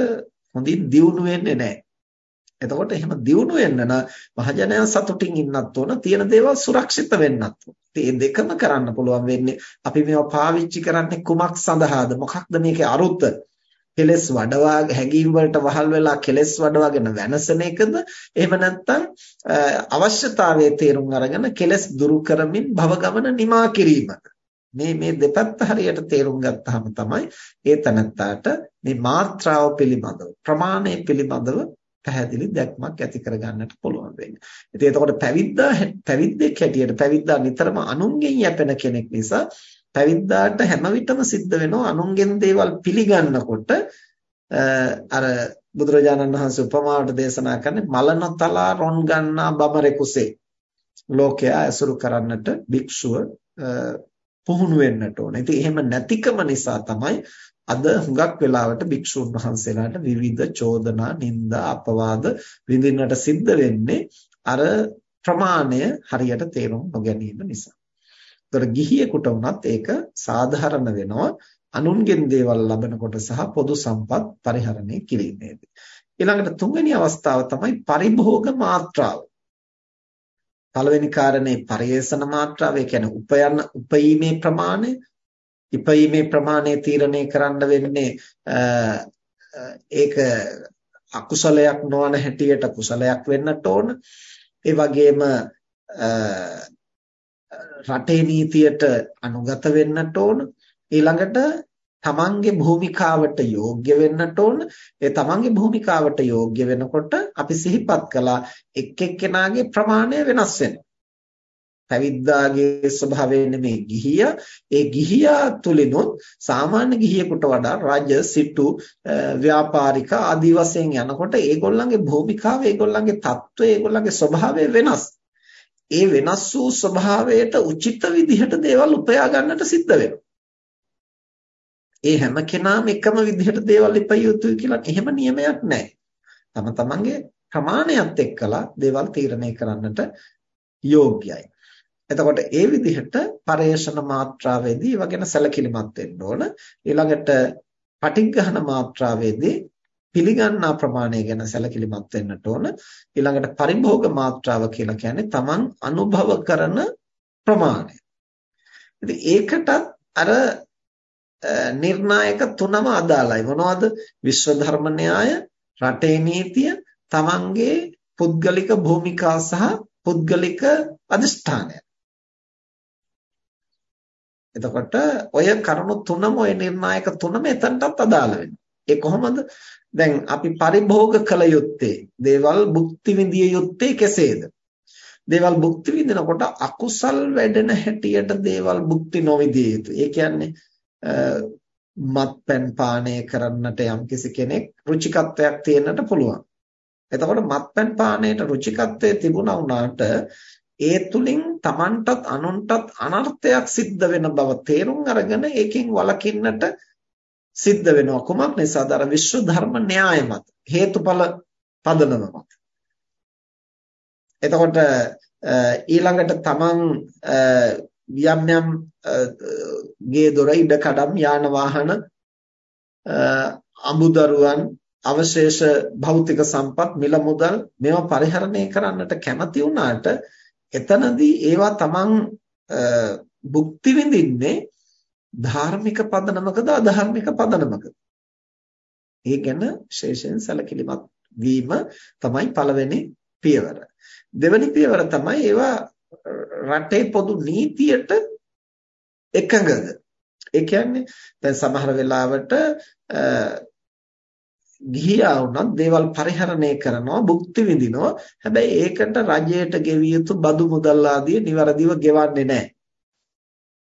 හොඳින් දියුණු වෙන්නේ නැහැ. එතකොට එහෙම දියුණු වෙන්න නම් මහජනයා සතුටින් ඉන්නත් ඕන තියෙන දේවල් සුරක්ෂිත වෙන්නත් ඕන. ඉතින් මේ දෙකම කරන්න පුළුවන් වෙන්නේ අපි මේවා පාවිච්චි කරන්නේ කුමක් සඳහාද? මොකක්ද මේකේ අරුත? කෙලස් වඩවා හැඟීම් වලට වහල් වෙලා කෙලස් වඩවාගෙන වෙනසන එකද? එහෙම නැත්නම් අවශ්‍යතාවයේ තේරුම් අරගෙන කෙලස් දුරු කරමින් භව ගමන නිමා කිරීමද? මේ මේ දෙපැත්ත හරියට තේරුම් ගත්තාම තමයි ඒ තනත්තාට මේ මාත්‍රාව පිළිබඳව ප්‍රමාණය පිළිබඳව පැහැදිලි දැක්මක් ඇති කරගන්නට පුළුවන් වෙන්නේ. ඉතින් එතකොට පැවිද්දා පැවිද්දෙක් හැටියට පැවිද්දා නිතරම අනුන්ගෙන් යැපෙන කෙනෙක් නිසා පැවිද්දාට හැම විටම සිද්ධ වෙනවා අනුන්ගෙන් දේවල් පිළිගන්නකොට අර බුදුරජාණන් වහන්සේ උපමාවට දේශනා කරන්නේ මල නොතලා රොන් ගන්නා බබරෙකුසේ ලෝකයා ඇසුරු කරන්නට භික්ෂුව පුහුණු වෙන්නට ඕන. ඉතින් එහෙම නැතිකම නිසා තමයි අද හුඟක් වෙලාවට භික්ෂුන් වහන්සේලාට විවිධ චෝදනා, නිନ୍ଦා, අපවාද විඳින්නට සිද්ධ වෙන්නේ අර ප්‍රමාණය හරියට තේරුම් නොගැනීම නිසා. ඒතර ගිහියෙකුට වුණත් ඒක සාධාරණ වෙනවා අනුන්ගෙන් දේවල් ලබනකොට සහ පොදු සම්පත් පරිහරණය කිරීමේදී. ඊළඟට තුන්වෙනි අවස්ථාව තමයි පරිභෝග මාත්‍රාව. පළවෙනි කාරණේ පරිේෂණ මාත්‍රාව, ඒ කියන්නේ උපයන උපීමේ ප්‍රමාණය ඉපීමේ ප්‍රමාණය තීරණය කරන්න වෙන්නේ ඒක අකුසලයක් නොවන හැටියට කුසලයක් වෙන්නට ඕන. ඒ වගේම රටේ නීතියට අනුගත වෙන්නට ඕන. ඊළඟට තමන්ගේ භූමිකාවට යෝග්‍ය වෙන්නට ඕන. ඒ තමන්ගේ භූමිකාවට යෝග්‍ය වෙනකොට අපි සිහිපත් කළා එක් එක්කෙනාගේ ප්‍රමාණය වෙනස් වෙනවා. පැවිද්දාගේ ස්වභාවය නෙමේ ගිහියා ඒ ගිහියා තුලිනුත් සාමාන්‍ය ගිහියෙකුට වඩා රජ සිටු ව්‍යාපාරික ආදි වශයෙන් යනකොට ඒගොල්ලන්ගේ භූමිකාව ඒගොල්ලන්ගේ తত্ত্বය ඒගොල්ලන්ගේ ස්වභාවය වෙනස් ඒ වෙනස් වූ ස්වභාවයට උචිත විදිහට දේවල් උපයා ගන්නට සිද්ධ වෙනවා ඒ හැම කෙනාම එකම විදිහට දේවල් ඉපිය යුතුයි කියලා එහෙම නියමයක් නැහැ. තම තමන්ගේ ප්‍රමාණයත් එක්කලා දේවල් තීරණය කරන්නට යෝග්‍යයි. එතකොට ඒ විදිහට පරේෂණ මාත්‍රාවේදී ඒව ගැන සැලකිලිමත් වෙන්න ඕන. ඊළඟට පටිඝහන මාත්‍රාවේදී පිළිගන්නා ප්‍රමාණය ගැන සැලකිලිමත් වෙන්නට ඕන. ඊළඟට පරිභෝග මාත්‍රාව කියලා කියන්නේ Taman අනුභව කරන ප්‍රමාණය. ඉතින් ඒකටත් අර නිර්ණායක තුනම අදාළයි. මොනවද? විශ්ව ධර්ම න්‍යාය, රටේ නීතිය, Tamanගේ පුද්ගලික භූමිකා සහ පුද්ගලික අදිෂ්ඨානය. එතකොට ඔය කරුණු තුනම ඔය නිර්ණායක තුනම එතනටත් අදාළ වෙනවා. ඒ කොහොමද? දැන් අපි පරිභෝග කළ යුත්තේ දේවල් භුක්ති විඳිය යුත්තේ කෙසේද? දේවල් භුක්ති විඳිනකොට අකුසල් වැඩෙන හැටියට දේවල් භුක්ති නොවිදිය යුතුයි. ඒ කියන්නේ මත්පැන් පානය කරන්නට යම්කිසි කෙනෙක් රුචිකත්වයක් තියෙන්නට පුළුවන්. එතකොට මත්පැන් පානයට රුචිකත්වයේ තිබුණා වුණාට ඒ තුලින් Tamanටත් අනුන්ටත් අනර්ථයක් සිද්ධ වෙන බව තේරුම් අරගෙන ඒකෙන් වළකින්නට සිද්ධ වෙනවා. කුමක් නිසාද? අර විශ්ව ධර්ම න්‍යාය මත හේතුඵල පදනම මත එතකොට ඊළඟට Taman යම් යම් ගේ දොර ඉඩ කඩම් යාන වාහන අමුදරුවන් අවශේෂ භෞතික සම්පත් මිල මුදල් මේවා පරිහරණය කරන්නට කැමති වුණාට එතනදී ඒවා තමන් භුක්ති විඳින්නේ ධාර්මික පදනමකද අධාර්මික පදනමකද? ඒ ගැන විශේෂයෙන් සැලකිලිමත් වීම තමයි පළවෙනි පියවර. දෙවෙනි පියවර තමයි ඒවා රටේ පොදු නීතියට එකඟද? ඒ කියන්නේ දැන් සමහර වෙලාවට ගිහියා වුණත් දේවල් පරිහරණය කරනවා භුක්ති විඳිනවා හැබැයි ඒකට රජයට ගෙවිය යුතු බදු මුදල් ආදිය નિවරදිව ගෙවන්නේ නැහැ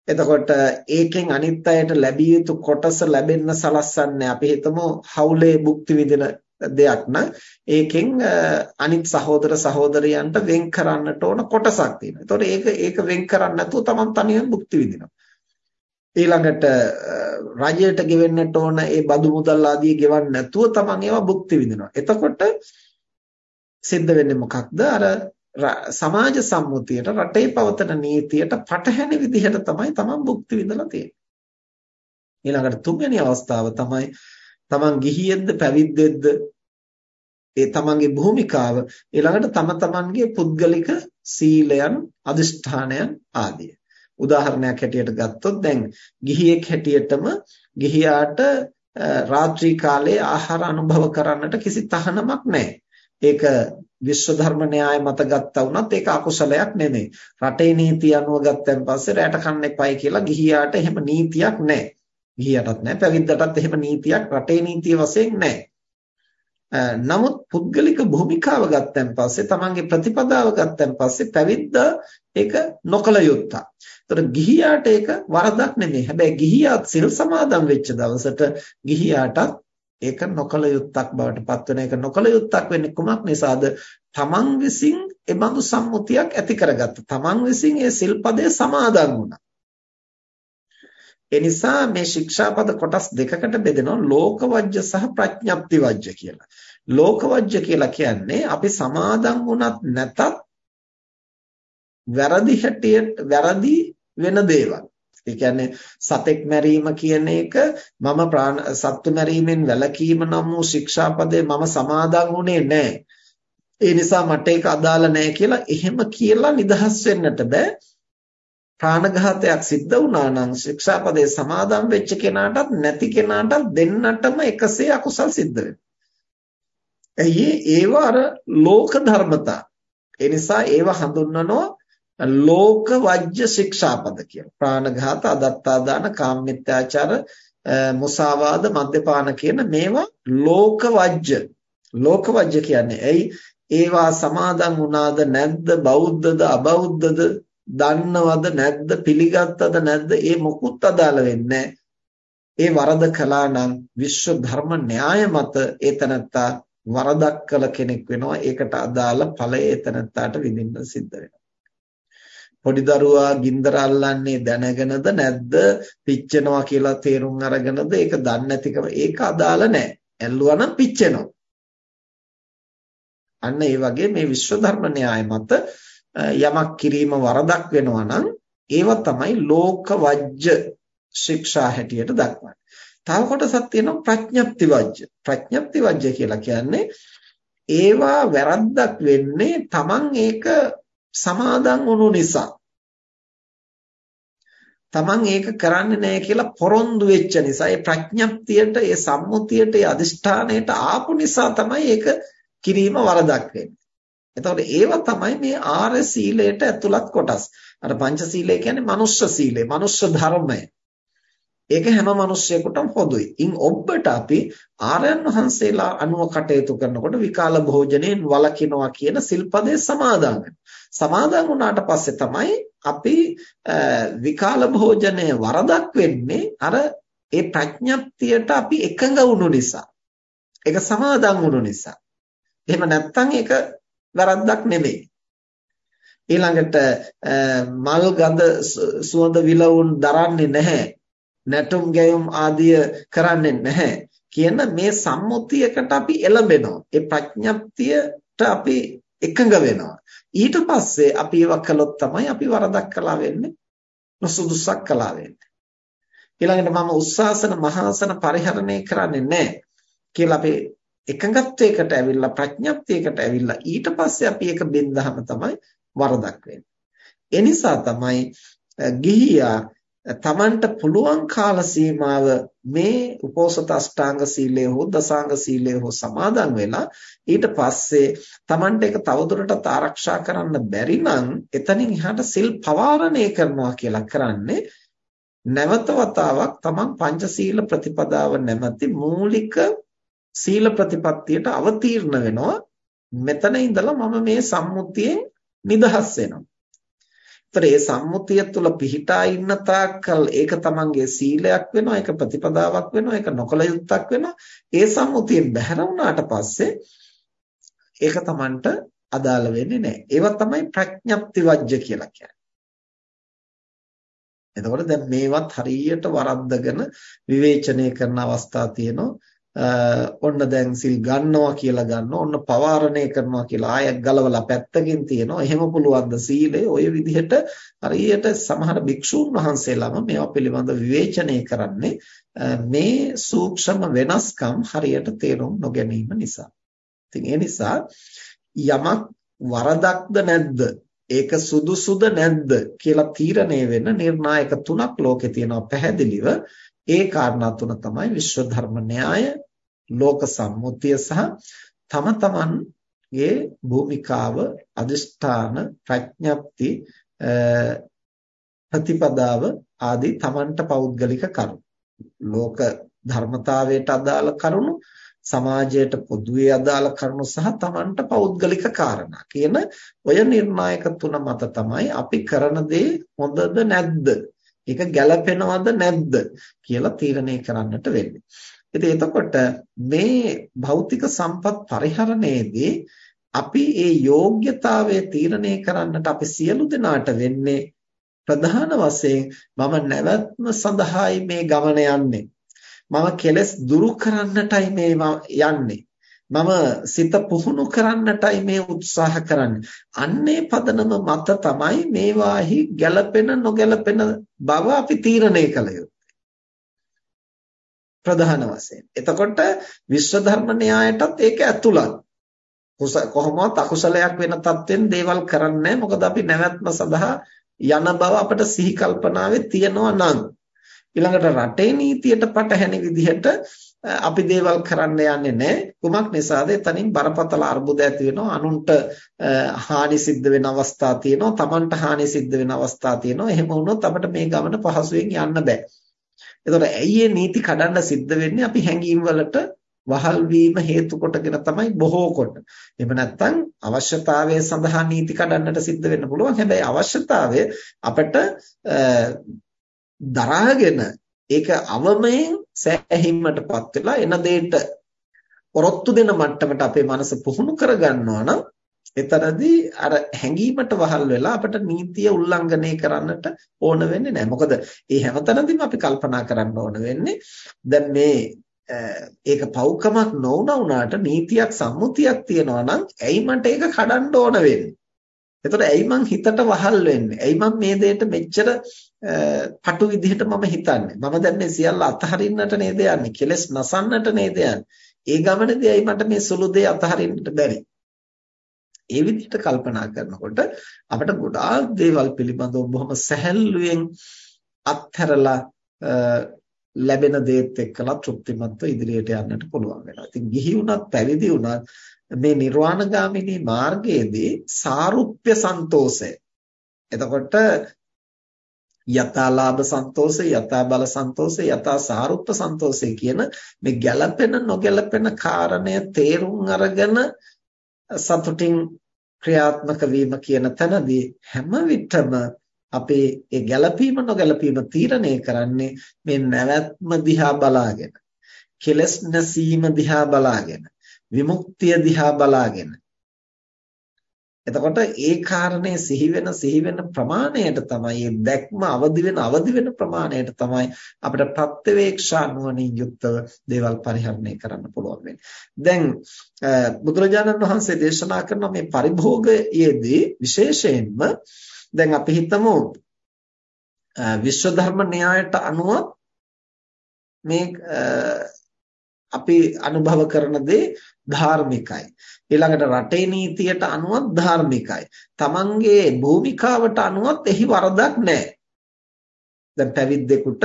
එතකොට ඒකෙන් අනිත් අයට ලැබිය යුතු කොටස ලැබෙන්න සලස්සන්නේ අපි හිතමු හවුලේ භුක්ති විඳින දෙයක් නම් ඒකෙන් අනිත් සහෝදර සහෝදරියන්ට වෙන් කරන්නට ඕන කොටසක් තියෙනවා. එතකොට ඒක ඒක වෙන් කරන්නේ නැතුව තමන් තනියෙන් භුක්ති විඳිනවා. ඊළඟට රජයට ගෙවෙන්නට ඕන ඒ බදු මුදල් ආදී ගෙවන්න නැතුව තමන් ඒවා භුක්ති විඳිනවා. එතකොට සිද්ධ වෙන්නේ මොකක්ද? අර සමාජ සම්මුතියට රටේ පවතන නීතියට පටහැනි විදිහට තමයි තමන් භුක්ති විඳලා තියෙන්නේ. ඊළඟට තුන්වෙනි අවස්ථාව තමයි තමන් ගිහියෙක්ද පැවිද්දෙක්ද ඒ තමන්ගේ භූමිකාව ඊළඟට තම තමන්ගේ පුද්ගලික සීලයන් අදිෂ්ඨානයන් ආදිය. උදාහරණයක් හැටියට ගත්තොත් දැන් ගිහියෙක් හැටියටම ගිහියාට රාත්‍රී කාලයේ ආහාර අනුභව කරන්නට කිසි තහනමක් නැහැ. ඒක විශ්ව ධර්ම න්‍යාය මත ගත්තා වුණත් ඒක අකුසලයක් නෙමෙයි. රටේ නීතිය අනුව ගත්තන් පස්සේ රැට කන්න එපයි කියලා ගිහියාට එහෙම නීතියක් නැහැ. ගිහියටත් නැහැ පැවිද්දටත් එහෙම නීතියක් රටේ නීතිය වශයෙන් නැහැ. නමුත් පුද්ගලික භූමිකාව ගත්තන් පස්සේ තමන්ගේ ප්‍රතිපදාව ගත්තන් පස්සේ පැවිද්දා ඒක නොකල යුත්තක්. ඒතර ගිහියාට ඒක වරදක් නෙමෙයි. හැබැයි ගිහියාත් සිල් සමාදන් වෙච්ච දවසට ගිහියාටත් ඒක නොකල යුත්තක් බවට පත් වෙන එක නොකල යුත්තක් වෙන්නේ කුමක් නිසාද? තමන් විසින් ඒ බඳු සම්මුතියක් ඇති කරගත්ත. තමන් විසින් ඒ සිල්පදය සමාදන් වුණා. ඒ නිසා මේ ශික්ෂාපද කොටස් දෙකකට බෙදෙනවා ලෝකවජ්‍ය සහ ප්‍රඥප්ති වජ්‍ය කියලා. ලෝකවජ්‍ය කියලා කියන්නේ අපි සමාදන් වුණත් නැතත් වැරදි හැටියට වැරදි වෙන දේවල්. ඒ කියන්නේ සතෙක් මැරීම කියන එක මම ප්‍රාණ සත්තු මැරීමෙන් වැළකීම නම් වූ ශික්ෂාපදේ මම සමාදන් වුණේ නැහැ. ඒ නිසා මට ඒක අදාළ නැහැ කියලා එහෙම කියලා නිදහස් වෙන්නට බෑ. ප්‍රාණඝාතයක් සිද්ධ වුණා නම් ශික්ෂාපදේ සමාදන් වෙච්ච කෙනාටත් නැති කෙනාටත් දෙන්නටම එකසේ අකුසල් සිද්ධ වෙනවා. එයි ඒව අර ලෝක ධර්මතා. ඒ නිසා ඒව හඳුන්වනවා ලෝක වජ්‍ය ශික්ෂාපද කියලා. ප්‍රාණඝාත, අදත්තාදාන, කාමමිත්‍යාචාර, මුසාවාද, මද්යපාන කියන මේවා ලෝක වජ්‍ය. ලෝක වජ්‍ය කියන්නේ ඇයි ඒවා සමාදන් වුණාද නැද්ද බෞද්ධද අබෞද්ධද දන්නවද නැද්ද පිළිගත්තද නැද්ද ඒ මොකුත් අදාළ වෙන්නේ ඒ වරද කළා නම් විශ්ව ධර්ම න්‍යාය මත ඒතනත්තා වරදක් කළ කෙනෙක් වෙනවා. ඒකට අදාළ ඵලය ඒතනත්තාට විඳින්න සිද්ධ වෙනවා. පොඩි දරුවා ගින්දර අල්ලන්නේ දැනගෙනද නැද්ද? පිච්චෙනවා කියලා තේරුම් අරගෙනද? ඒක දන්නේ නැතිකම ඒක අදාළ නැහැ. ඇල්ලුවා නම් පිච්චෙනවා. අන්න ඒ වගේ මේ විශ්ව ධර්ම න්‍යාය මත යමක් කිරීම වරදක් වෙනවා නම් ඒව තමයි ලෝක වජ්‍ය ශික්ෂා හැටියට දක්වන්නේ. තව කොටසක් තියෙනවා ප්‍රඥප්ති වජ්‍ය. ප්‍රඥප්ති වජ්‍ය කියලා කියන්නේ ඒවා වැරද්දක් වෙන්නේ Taman ඒක සමාදන් වුණු නිසා. Taman ඒක කරන්නේ නැහැ කියලා පොරොන්දු වෙච්ච නිසා ඒ ප්‍රඥප්තියට ඒ සම්මුතියට ඒ අදිෂ්ඨානයට ආපු නිසා තමයි ඒක කිරීම වරදක් වෙන්නේ. එතකොට ඒවා තමයි මේ ආර්ය සීලයට ඇතුළත් කොටස්. අර පංච සීලය කියන්නේ මනුෂ්‍ය සීලය, මනුෂ්‍ය ධර්මය. ඒක හැම මිනිස්සෙකුටම පොදුයි. ඉන් ඔබට අපි ආර්යයන් වහන්සේලා අනුව කටයුතු කරනකොට විකාල භෝජනයෙන් වළකිනවා කියන සිල්පදේ සමාදන් සමාදන් වුණාට පස්සේ තමයි අපි විකාල භෝජනය වරදක් වෙන්නේ අර ඒ ප්‍රඥප්තියට අපි එකඟ වුණු නිසා. ඒක සමාදන් වුණු නිසා. එහෙම නැත්නම් ඒක වැරද්දක් නෙමෙයි. ඊළඟට මල් ගඳ සුවඳ විලවුන් දරන්නේ නැහැ. නැටුම් ගැයුම් ආදිය කරන්නේ නැහැ. කියන මේ සම්මුතියකට අපි එළඹෙනවා. ඒ ප්‍රඥප්තියට අපි එකඟ වෙනවා. ඊට පස්සේ අපි ඒවා කළොත් තමයි අපි වරදක් කළා වෙන්නේ. නොසුදුසක් කළා වෙන්නේ. ඊළඟට මම උස්සාසන මහාසන පරිහරණය කරන්නේ නැහැ කියලා අපි එකඟත්වයකට ඇවිල්ලා ප්‍රඥප්තියකට ඇවිල්ලා ඊට පස්සේ අපි ඒක බෙන්දහම තමයි වරදක් වෙන්නේ. ඒ නිසා තමයි ගිහියා තමන්ට පුළුවන් කාල සීමාව මේ උපෝසත අෂ්ටාංග සීලය හෝ දසාංග සීලය හෝ සමාදන් වෙලා ඊට පස්සේ තමන්ට ඒක තවදුරටත් ආරක්ෂා කරන්න බැරි නම් එතනින් එහාට සිල් පවාරණය කරනවා කියලා කරන්නේ නැවත වතාවක් තමන් පංචශීල ප්‍රතිපදාව නැමැති මූලික සීල ප්‍රතිපත්තියට අවතීර්ණ වෙනවා මෙතන ඉඳලා මම මේ සම්මුතියෙන් නිදහස් වෙනවා. ඒතර ඒ සම්මුතිය තුළ පිහිටා ඉන්න තාක්කල් ඒක තමන්ගේ සීලයක් වෙනවා ඒක ප්‍රතිපදාවක් වෙනවා ඒක නොකල යුත්තක් වෙනවා ඒ සම්මුතියෙන් බැහැර වුණාට පස්සේ ඒක තමන්ට අදාළ වෙන්නේ නැහැ. ඒවා තමයි ප්‍රඥප්ති වජ්‍ය කියලා කියන්නේ. එතකොට දැන් මේවත් හරියට වරද්දගෙන විවේචනය කරන අවස්ථා තියෙනවා. ඔන්න දැන් සිල් ගන්නවා කියලා ගන්නවා ඔන්න පවාරණය කරනවා කියලා ආයෙත් ගලවලා පැත්තකින් තියනවා. එහෙම පුළුවන් ද සීලය? ඔය විදිහට හරියට සමහර භික්ෂූන් වහන්සේලාම මේවා පිළිබඳ විවේචනය කරන්නේ මේ සූක්ෂම වෙනස්කම් හරියට තේරුම් නොගැනීම නිසා. ඉතින් ඒ නිසා යමක් වරදක්ද නැද්ද? ඒක සුදුසුද නැද්ද කියලා තීරණය වෙන නිර්ණායක තුනක් ලෝකේ තියෙනවා පැහැදිලිව. ඒ කාරණා තුන තමයි විශ්ව ධර්ම න්‍යාය ලෝක සම්මුතිය සහ තම තමන්ගේ භූමිකාව අදිෂ්ඨාන ප්‍රඥප්ති ප්‍රතිපදාව ආදී තමන්ට පෞද්ගලික කරුණු. ලෝක ධර්මතාවයට අදාළ කරුණු සමාජයට පොදුවේ අදාළ කරුණු සහ තමන්ට පෞද්ගලික කාරණා කියන ඔය නිර්ණායක තුන මත තමයි අපි කරන දේ හොඳද නැද්ද? ඒක ගැළපෙනවද නැද්ද? කියලා තීරණය කරන්නට වෙන්නේ. ඉතින් එතකොට මේ භෞතික සම්පත් පරිහරණයේදී අපි ඒ යෝග්‍යතාවය තීරණය කරන්නට අපි සියලු දෙනාට වෙන්නේ ප්‍රධාන වශයෙන් මම නැවැත්ම සඳහායි මේ ගමන යන්නේ. මම කෙලස් දුරු කරන්නටයි මේ යන්නේ. මම සිත පුහුණු කරන්නටයි මේ උත්සාහ කරන්නේ. අන්නේ පදනම මත තමයි මේවාහි ගැළපෙන නොගැළපෙන බව අපි තීරණය කළ යුත්තේ ප්‍රධාන වශයෙන්. එතකොට විශ්ව ධර්ම න්‍යායටත් ඒක ඇතුළත්. කොහොමවත් අකුසලයක් වෙන තත්ත්වෙන් දේවල් කරන්නේ මොකද අපි නැවැත්ම සඳහා යන බව අපිට සිහි කල්පනාවේ තියනවා නම් ඊළඟට රටේ නීතියට පටහැනි විදිහට අපි දේවල් කරන්න යන්නේ නැහැ. කුමක් නිසාද? එතනින් බරපතල අර්බුද ඇති වෙනවා. අනුන්ට හානි සිද්ධ වෙන අවස්ථා තියෙනවා. Tamanට හානි සිද්ධ වෙන අවස්ථා තියෙනවා. එහෙම වුණොත් අපිට මේ ගමන පහසුවෙන් යන්න බෑ. එතකොට ඇයි මේ නීති කඩන්න සිද්ධ වෙන්නේ? අපි හැඟීම් වලට වහල් වීම හේතු කොටගෙන තමයි බොහෝ කොට. එහෙම නැත්නම් අවශ්‍යතාවය සඳහා නීති කඩන්නට සිද්ධ වෙන්න පුළුවන්. හැබැයි අවශ්‍යතාවය අපිට දරාගෙන ඒක අවමයෙන් සෑහීමටපත් වෙලා එන දෙයට පොරොත්තු දෙන මට්ටමට අපේ මනස පුහුණු කරගන්නවා නම් එතරම්දී අර හැඟීමට වහල් වෙලා අපිට නීතිය උල්ලංඝනය කරන්නට ඕන වෙන්නේ නැහැ. මොකද මේ හැමතැනදීම අපි කල්පනා කරන්න ඕන වෙන්නේ දැන් මේ ඒක පව්කමක් නොවුණා වුණාට නීතියක් සම්මුතියක් තියෙනවා නම් ඇයි මට ඒක කඩන්න ඕන වෙන්නේ? එතකොට ඇයි මං හිතට වහල් වෙන්නේ? ඇයි මං මේ දෙයට මෙච්චර පටු විදිහට මම හිතන්නේ? මම දැන් මේ සියල්ල අතහරින්නට නේද යන්නේ? කෙලස් නසන්නට නේද යන්නේ? ඒ ගමනේදී ඇයි මට මේ සුළු දේ අතහරින්නට බැරි? ඒ විදිහට කල්පනා කරනකොට අපිට ගොඩාක් දේවල් පිළිබඳව බොහොම සැහැල්ලුවෙන් අත්හැරලා ලැබෙන දේත් එක්කලා තෘප්තිමත්ව ඉදිරියට යන්නට පුළුවන් වෙනවා. ඉතින් ගිහි වුණත් පැවිදි වුණත් මේ නිර්වාණගාමිනී මාර්ගයේදී සාරුප්‍ය සන්තෝෂය. එතකොට යථාලාභ සන්තෝෂය, යථා බල සන්තෝෂය, යථා සාරුප්‍ය සන්තෝෂය කියන මේ ගැළපෙන නොගැළපෙන කාරණය තේරුම් අරගෙන සතුටින් ක්‍රියාත්මක වීම කියන තැනදී හැම විටම අපේ ඒ ගැළපීම නොගැළපීම තීරණය කරන්නේ මේ නැවැත්ම දිහා බලාගෙන කෙලස් නැසීම දිහා බලාගෙන විමුක්තිය දිහා බලාගෙන එතකොට ඒ කාරණේ සිහි වෙන සිහි වෙන ප්‍රමාණයට තමයි මේ දැක්ම අවදි වෙන අවදි වෙන ප්‍රමාණයට තමයි අපිට ප්‍රත්‍යවේක්ෂා නුවණින් යුක්තව දේවල් පරිහරණය කරන්න පුළුවන් වෙන්නේ. දැන් බුදුරජාණන් වහන්සේ දේශනා කරන මේ පරිභෝගයේදී විශේෂයෙන්ම දැන් අපි හිතමු විශ්ව ධර්ම න්‍යායට අනුව මේ අපි අනුභව කරන දේ ධාර්මිකයි. ඊළඟට රටේ නීතියට අනුවත් ධාර්මිකයි. තමන්ගේ භූමිකාවට අනුවත් එහි වරදක් නැහැ. දැන් පැවිද්දෙකුට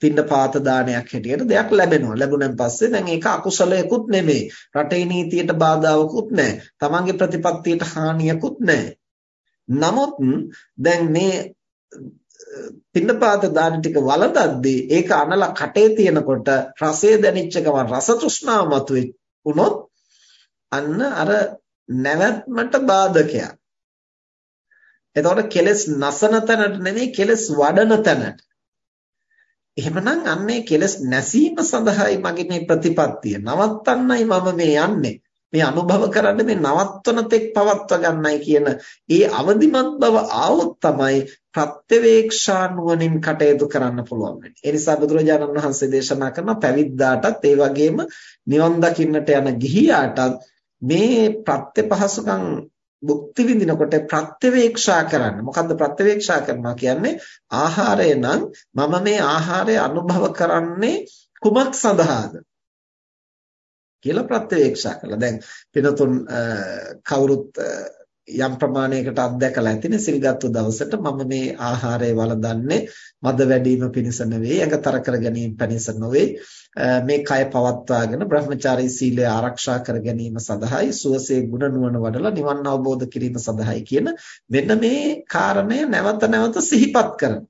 පින්නපාත දානයක් හැටියට දෙයක් ලැබෙනවා. ලැබුණන් පස්සේ දැන් ඒක අකුසලයකුත් නෙමෙයි. රටේ නීතියට බාධාවකුත් නැහැ. තමන්ගේ ප්‍රතිපත්තියට හානියකුත් නැහැ. නමුත් දැන් මේ පින්නපාත දාන ටික වළඳද්දී ඒක අනලා කටේ තියනකොට රසය දැනෙච්ච ගමන් රස තෘෂ්ණාව මතුවේ වුණොත් අන්න අර නැවැත්මට බාධකයක්. එතකොට කෙලස් නසන තැනට නෙමෙයි කෙලස් වඩන තැනට. එහෙමනම් අන්නේ කෙලස් නැසීම සඳහායි මගේ මේ ප්‍රතිපත්තිය. නවත්තන්නයි මම මේ යන්නේ. මේ අනුභව කරන්නේ මේ නවත්වන තෙක් පවත්ව ගන්නයි කියන ඒ අවදිමත් බව ආවොත් තමයි ප්‍රත්‍යවේක්ෂා නුවණින් කටයුතු කරන්න පුළුවන් වෙන්නේ. ඒ නිසා බුදුරජාණන් වහන්සේ දේශනා කරන පැවිද්දාටත් ඒ වගේම නිවන් දකින්නට යන ගිහියාටත් මේ ප්‍රත්‍යපහසුකම් භුක්ති විඳිනකොට ප්‍රත්‍යවේක්ෂා කරන්න. මොකද්ද ප්‍රත්‍යවේක්ෂා කරනවා කියන්නේ? ආහාරය නම් මම මේ ආහාරය අනුභව කරන්නේ කුමක් සඳහාද? කියලා ප්‍රත්‍යවේක්ෂා කළා. දැන් පිනතුන් කවුරුත් යම් ප්‍රමාණයකට අත්දැකලා ඇතිනේ සිල්ගත්තු දවසට මම මේ ආහාරය වළඳන්නේ මද වැඩිම පිණිස නෙවෙයි අඟතර කර ගැනීම පිණිස නොවේ මේ කය පවත්වාගෙන බ්‍රහ්මචාරී සීලය ආරක්ෂා කර ගැනීම සඳහායි සුවසේ ගුණ නුවණ වඩලා නිවන් අවබෝධ කිරීම සඳහායි කියන මෙන්න මේ කාරණය නැවත නැවත සිහිපත් කරනවා.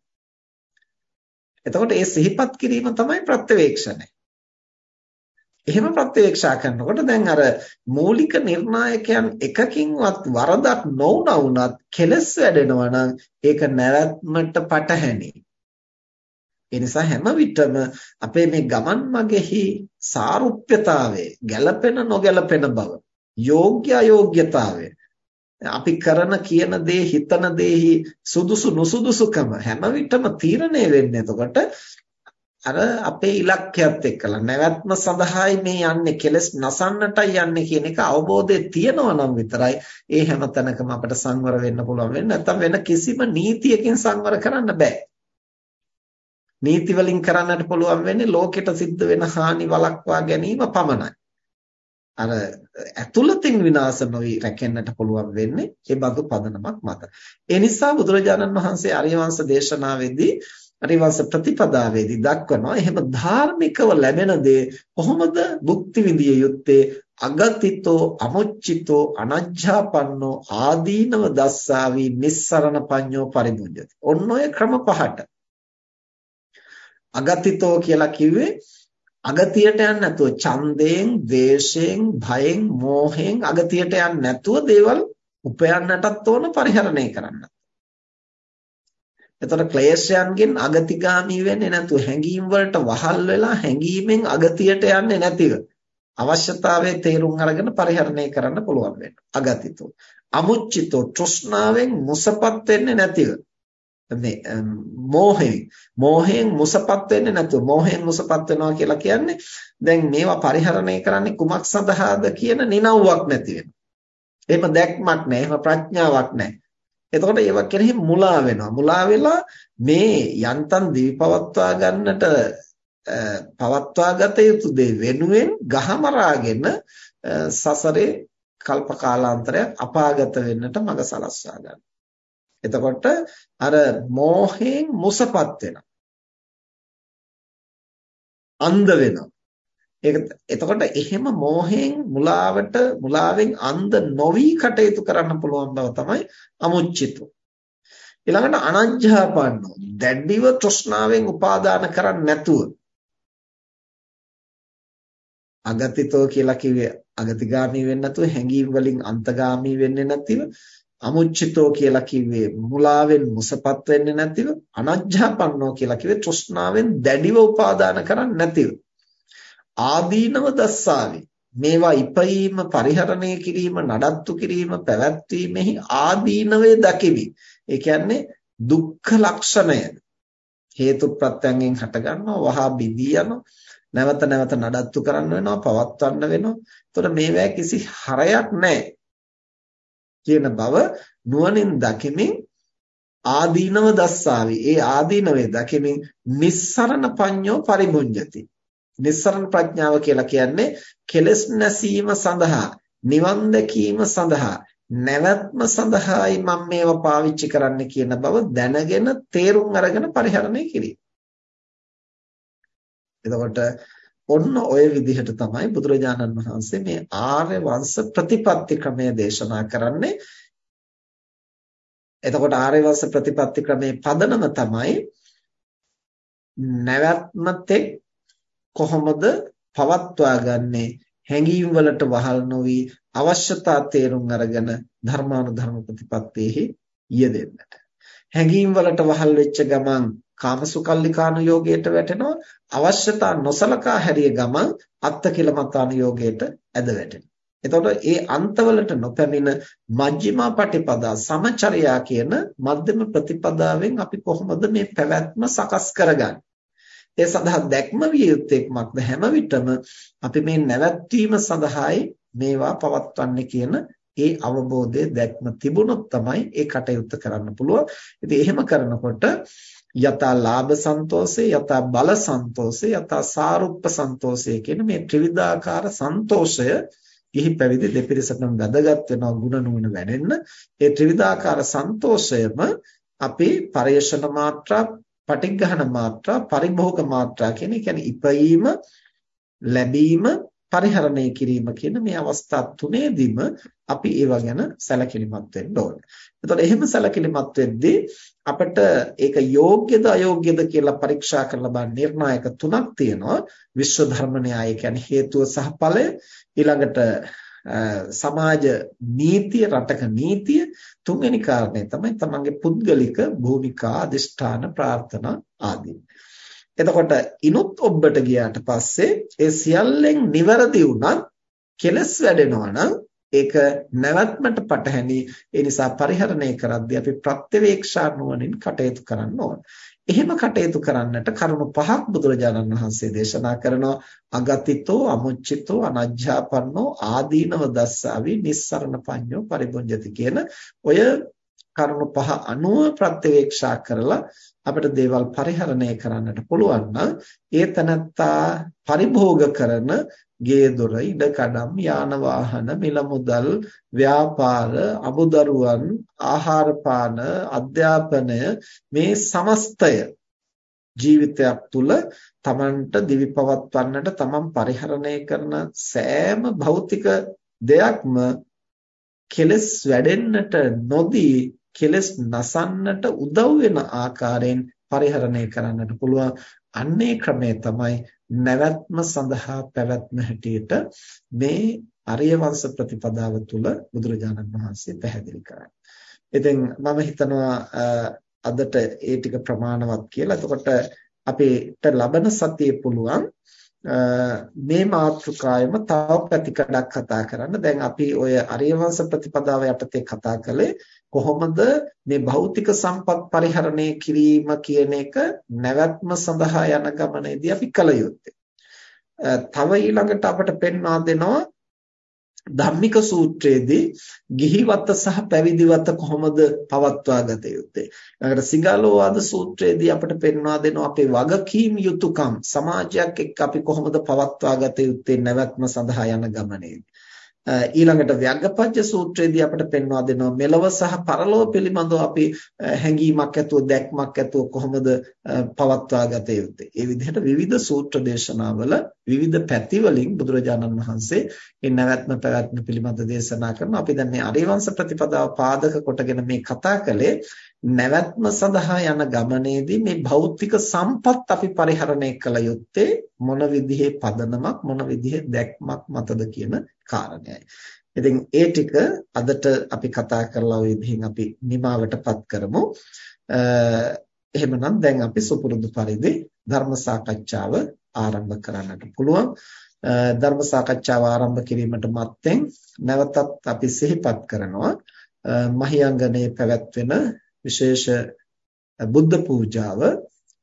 එතකොට ඒ සිහිපත් කිරීම තමයි ප්‍රත්‍යවේක්ෂණය. එහෙම ප්‍රත්‍යක්ෂා කරනකොට දැන් අර මූලික නිර්ණායකයන් එකකින්වත් වරදක් නොවුනා වුණත් කෙලස් වැඩෙනවා නම් ඒක නැවැත්මට පටහැනි. ඒ නිසා හැම විටම අපේ මේ ගමන් මගෙහි සාරුප්‍යතාවය, ගැළපෙන නොගැළපෙන බව, යෝග්‍ය අයෝග්‍යතාවය අපි කරන කියන දේ හිතන දේහි සුදුසු නුසුදුසුකම හැම විටම තීරණය වෙන්නේ එතකොට අර අපේ ඉලක්කයත් එක්කලා නැවැත්ම සඳහායි මේ යන්නේ කෙලස් නසන්නටයි යන්නේ කියන එක අවබෝධය තියෙනවා නම් විතරයි ඒ හැම තැනකම අපිට සංවර වෙන්න පුළුවන් වෙන්නේ. නැත්නම් වෙන කිසිම නීතියකින් සංවර කරන්න බෑ. නීති වලින් කරන්නට පුළුවන් වෙන්නේ ලෝකෙට සිද්ධ වෙන හානි වළක්වා ගැනීම පමණයි. අර ඇතුළතින් විනාශ නොවි රැකෙන්නට පුළුවන් වෙන්නේ ඒ බඳු පදනමක් මත. ඒ නිසා බුදුරජාණන් වහන්සේ අරියවංශ දේශනාවේදී අරිවංශ ප්‍රතිපදාවේදී දක්වනවා එහෙම ධාර්මිකව ලැබෙන දේ කොහොමද භුක්ති විඳිය යුත්තේ අගතිතෝ අමුච්චිතෝ අනජ්ජාපන්නෝ ආදීනව දස්සාවි නිස්සරණ පඤ්ඤෝ පරිමුඤ්ජති. ඔන්න ඔය ක්‍රම පහට. අගතිතෝ කියලා කිව්වේ අගතියට යන්නේ නැතුව ඡන්දයෙන්, ද්වේෂයෙන්, භයෙන්, මෝහයෙන් අගතියට යන්නේ නැතුව දේවල් උපයන්නටත් ඕන පරිහරණය කරන්නත්. එතකොට ක්ලේශයන්ගෙන් අගතිගාමී වෙන්නේ නැතුව හැඟීම් වලට වහල් වෙලා හැඟීමෙන් අගතියට යන්නේ නැතිව අවශ්‍යතාවයේ තේරුම් අරගෙන පරිහරණය කරන්න පුළුවන් වෙනවා. අගතිතෝ. අමුච්චිතෝ තෘෂ්ණාවෙන් මුසපත් වෙන්නේ නැතිව මේ මෝහයෙන් මෝහයෙන් මුසපත් වෙන්නේ නැතුව මෝහයෙන් මුසපත් වෙනවා කියලා කියන්නේ දැන් මේවා පරිහරණය කරන්නේ කුමක් සඳහාද කියන නිනව්වක් නැති වෙනවා. එහෙම දැක්මක් නැහැ. එහෙම ප්‍රඥාවක් නැහැ. එතකොට ඒව කෙරෙහි මුලා වෙනවා. මුලා වෙලා මේ යන්තම් දිවි පවත්වා ගන්නට පවත්වා ගත යුතු දේ වෙනුවෙන් ගහමරාගෙන සසරේ කල්ප කාලාන්තරයක් අපාගත වෙන්නට මඟ සලස්වා ගන්න. එතකොට අර මෝහයෙන් මුසපත් වෙනවා. අන්ධ වෙනවා. ඒක එතකොට එහෙම මෝහයෙන් මුලාවට මුලාවෙන් අන්ධ නොවි කටයුතු කරන්න පුළුවන් බව තමයි අමුච්චිතෝ. ඊළඟට අනජ්ජාපන්නෝ දැඩිව තෘෂ්ණාවෙන් උපාදාන කරන්නේ නැතුව. අගතිතෝ කියලා කිව්වේ අගතිගාමී වෙන්නේ නැතුව හැඟීම් වලින් අන්තගාමී වෙන්නේ නැතිව. අමුච්චිතෝ කියලා කිව්වේ මුලාවෙන් මුසපත් වෙන්නේ නැතිව. අනජ්ජාපන්නෝ කියලා කිව්වේ තෘෂ්ණාවෙන් දැඩිව උපාදාන කරන්නේ නැතිව. ආදීනව දස්සාවේ. මේවා ඉපීම පරිහරණය කිරීම නඩත්තු කිරීම පැවැත්වීමෙහි ආදීනවේ දකිමි ඒ කියන්නේ දුක්ඛ ලක්ෂණය. හේතු ප්‍රත්‍යයෙන් හටගන්නවා වහා බිදී යනවා. නැවත නැවත නඩත්තු කරන්න වෙනවා පවත්වන්න වෙනවා. එතකොට මේවැ කිසි හරයක් නැහැ. කියන බව නුවණින් දකිමින් ආදීනව දස්සාවි. ඒ ආදීනවේ දකිමින් නිස්සරණ පඤ්ඤෝ පරිමුඤ්ජති. නිස්සරණ ප්‍රඥාව කියලා කියන්නේ කෙලෙස් නැසීම සඳහා නිවන් දැකීම සඳහා නැවැත්ම සඳහායි මම මේවා පාවිච්චි කරන්න කියන බව දැනගෙන තේරුම් අරගෙන පරිහරණය කිරීම. එතකොට ඔන්න ඔය විදිහට තමයි බුදුරජාණන් වහන්සේ මේ ආර්ය වංශ ප්‍රතිපත්ති ක්‍රමය දේශනා කරන්නේ. එතකොට ආර්ය වංශ ප්‍රතිපත්ති ක්‍රමේ පදනම තමයි නැවැත්මතෙක් කොහොමද පවත්වා ගන්නේ? හැඟීම් වලට වහල් නොවි අවශ්‍යතා තේරුම් අරගෙන ධර්මානුධර්ම ප්‍රතිපත්තියෙහි යෙදෙන්නට. හැඟීම් වලට වහල් වෙච්ච ගමන් කාමසුකල්ලිකානු යෝගයට වැටෙනවා. අවශ්‍යතා නොසලකා හැරිය ගමන් අත්තකිලමතානු යෝගයට ඇද වැටෙනවා. එතකොට ඒ අන්තවලට නොපැමිණ මජ්ක්‍ධිමා පටිපදා සමචරයා කියන මධ්‍යම ප්‍රතිපදාවෙන් අපි කොහොමද මේ පැවැත්ම සකස් කරගන්නේ? ඒ සඳහා දැක්ම විය යුත්තේ කුමක්ද හැම විටම අපි මේ නැවැත්වීම සඳහායි මේවා පවත්වන්නේ කියන ඒ අවබෝධය දැක්ම තිබුණොත් තමයි ඒ කටයුත්ත කරන්න පුළුවන්. ඉතින් එහෙම කරනකොට යතා ලාභ සන්තෝෂේ යතා බල සන්තෝෂේ යතා සාරුප්ප සන්තෝෂේ කියන මේ ත්‍රිවිධාකාර සන්තෝෂය ගිහි පැවිදි දෙපිරිසටම වැදගත් වෙනවා ಗುಣ නුවණ වැඩෙන්න. ඒ ත්‍රිවිධාකාර සන්තෝෂයම අපි පරේෂණ මාත්‍රා පටිඝහන මාත්‍රා පරිභෝග මාත්‍රා කියන කියන්නේ ඉපයීම ලැබීම පරිහරණය කිරීම කියන මේ අවස්ථා තුනේදීම අපි ඒව ගැන සැලකිලිමත් වෙන්න ඕනේ. එතකොට එහෙම සැලකිලිමත් වෙද්දී අපිට ඒක යෝග්‍යද අයෝග්‍යද කියලා පරීක්ෂා කරලා බලන්න නිර්ණායක තුනක් තියෙනවා. විශ්ව ධර්ම න්‍යාය කියන්නේ හේතුව සහ ඵලය ඊළඟට සමාජ නීතිය රටක නීතිය තුන්වෙනි කාරණය තමයි තමන්ගේ පුද්ගලික භූමිකා අධිෂ්ඨාන ප්‍රාර්ථනා ආදී. එතකොට ඉනුත් ඔබට ගියාට පස්සේ ඒ සියල්ලෙන් නිවැරදි වුණත් කෙලස් වැඩෙනවා නම් ඒක නැවැත්මට පටහැනි ඒ නිසා පරිහරණය කරද්දී අපි ප්‍රත්‍යවේක්ෂා නුවණින් කටයුතු කරන්න ඕන. එහෙම කටයුතු කරන්නට කරුණු පහක් බුදුරජාණන් වහන්සේ දේශනා කරනවා. අගතිතෝ අමුච්චිතෝ අනජ්ජාපන්නෝ ආදීනව දස්සාවි නිස්සරණ පඤ්ඤෝ පරිබුඤ්ජති කියන ඔය කරුණු පහ අනුව ප්‍රත්‍යවේක්ෂා කරලා අපිට දේවල් පරිහරණය කරන්නට පුළුවන් නම් ඒ තනත්තා පරිභෝග කරන ගේ දොර ඉඩකඩම් යාන වාහන මිල මුදල් ව්‍යාපාර අමුදරුවන් ආහාර පාන අධ්‍යාපනය මේ සමස්තය ජීවිතයක් තුළ තමන්ට දිවි පවත්වන්නට තමන් පරිහරණය කරන සෑම භෞතික දෙයක්ම කෙලස් වැඩෙන්නට නොදී කෙලස් නසන්නට උදව් වෙන ආකාරයෙන් පරිහරණය කරන්නට පුළුවන්. අන්නේ ක්‍රමය තමයි නැවැත්ම සඳහා පැවැත්ම හැටියට මේ අරිය වංශ ප්‍රතිපදාව තුළ බුදුරජාණන් වහන්සේ පැහැදිලි කරන්නේ. ඉතින් මම හිතනවා අදට ඒ ටික ප්‍රමාණවත් කියලා. එතකොට අපිට ලබන සතියේ පුළුවන් මේ මාතෘකාවෙම තව පැතිකඩක් කතා කරන්න. දැන් අපි ඔය අරියවංශ ප්‍රතිපදාව යටතේ කතා කළේ කොහොමද මේ භෞතික සම්පත් පරිහරණය කිරීම කියන එක නැවැත්ම සඳහා යන ගමනේදී අපි කල යුත්තේ. තව ඊළඟට අපට පෙන්වා දෙනවා ධම්මික සූත්‍රයේදී ගිහිවත සහ පැවිදිවත කොහොමද පවත්වා ගත යුත්තේ. ඊළඟට සිගාලෝවාද සූත්‍රයේදී අපට පෙන්වා දෙනවා අපේ වගකීම් යුතුයකම් සමාජයක් එක්ක අපි කොහොමද පවත්වා ගත යුත්තේ නැවැත්ම සඳහා යන ගමනේදී. ඊළඟට ව්‍යග්ගපච්ච සූත්‍රයේදී අපිට පෙන්වා දෙනවා මෙලව සහ පරලොව පිළිබඳව අපි හැඟීමක් ඇතුව දැක්මක් ඇතුව කොහොමද පවත්වා ගත යුත්තේ. ඒ විදිහට විවිධ සූත්‍ර දේශනාවල විවිධ පැතිවලින් බුදුරජාණන් වහන්සේ මේ නැවැත්ම පැවැත්ම පිළිබඳ දේශනා කරනවා. අපි දැන් මේ අරිවංශ ප්‍රතිපදාව පාදක කොටගෙන මේ කතා කළේ නැවැත්ම සඳහා යන ගමනේදී මේ භෞතික සම්පත් අපි පරිහරණය කළ යුත්තේ මොන විදිහේ පදනමක් මොන විදිහේ දැක්මක් මතද කියන කාරණයයි. ඉතින් ඒ ටික අදට අපි කතා කරලා ওই විදිහින් අපි නිමාවටපත් කරමු. එහෙමනම් දැන් අපි සුපුරුදු පරිදි ධර්ම සාකච්ඡාව ආරම්භ කරන්නට පුළුවන්. ධර්ම සාකච්ඡාව ආරම්භ කිරීමට මත්තෙන් නැවතත් අපි සිහිපත් කරනවා මහියංගනේ පැවැත්වෙන විශේෂ බුද්ධ පූජාව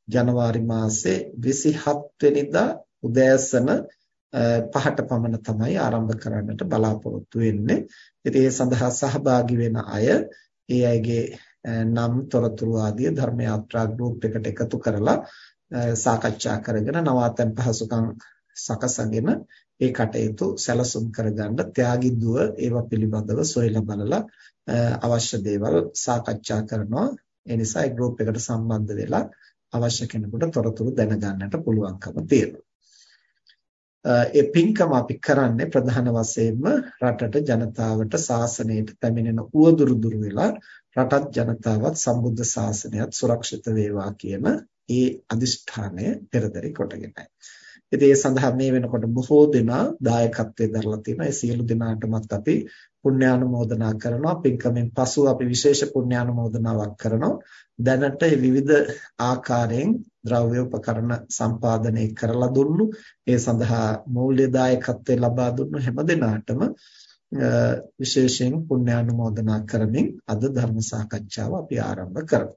ජනවාරි මාසේ 27 වෙනිදා උදෑසන පහට පමණ තමයි ආරම්භ කරන්නට බලාපොරොත්තු වෙන්නේ. ඉතින් ඒ සඳහා සහභාගී වෙන අය ඒ අයගේ නම් තොරතුරු ආදී ධර්ම යාත්‍රා ගෲප් එකට එකතු කරලා සාකච්ඡා කරගෙන නවාතැන් පහසුකම් සකසගෙන ඒ කටයුතු සැලසුම් කරගන්න ත්‍යාගී දුව ඒවා පිළිබඳව සොයලා බලලා අවශ්‍ය දේවල් සාකච්ඡා කරනවා. ඒ නිසා ඒ ගෲප් එකට සම්බන්ධ වෙලා අවශ්‍ය කෙනෙකුට තොරතුරු දැනගන්නට පුළුවන්කම තියෙනවා. ඒ පින්කම අපි කරන්නේ ප්‍රධාන වශයෙන්ම රටට ජනතාවට ශාසනයට පැමිණෙන උවදුරු දුරු වෙලා රටත් ජනතාවත් සම්බුද්ධ ශාසනයත් සුරක්ෂිත වේවා කියන ඒ අදිෂ්ඨානය පෙරදරි කොටගෙනයි. ඉතින් ඒ සඳහා මේ වෙනකොට බොහෝ දෙනා දායකත්වයෙන් දරලා තියෙනවා. ඒ සියලු දෙනාටමත් අපි පුණ්‍යානුමෝදනා කරනවා. පින්කමෙන් පසු අපි විශේෂ පුණ්‍යානුමෝදනාවක් කරනවා. දැනට විවිධ ආකාරයෙන් ද්‍රව්‍ය උපකරණ සම්පාදනය කරලා දුන්නු. ඒ සඳහා මූල්‍ය දායකත්වය ලබා දුන්නු හැම දිනාටම විශේෂයෙන් පුණ්‍යානුමෝදනා කරමින් අද ධර්ම සාකච්ඡාව අපි ආරම්භ කරමු.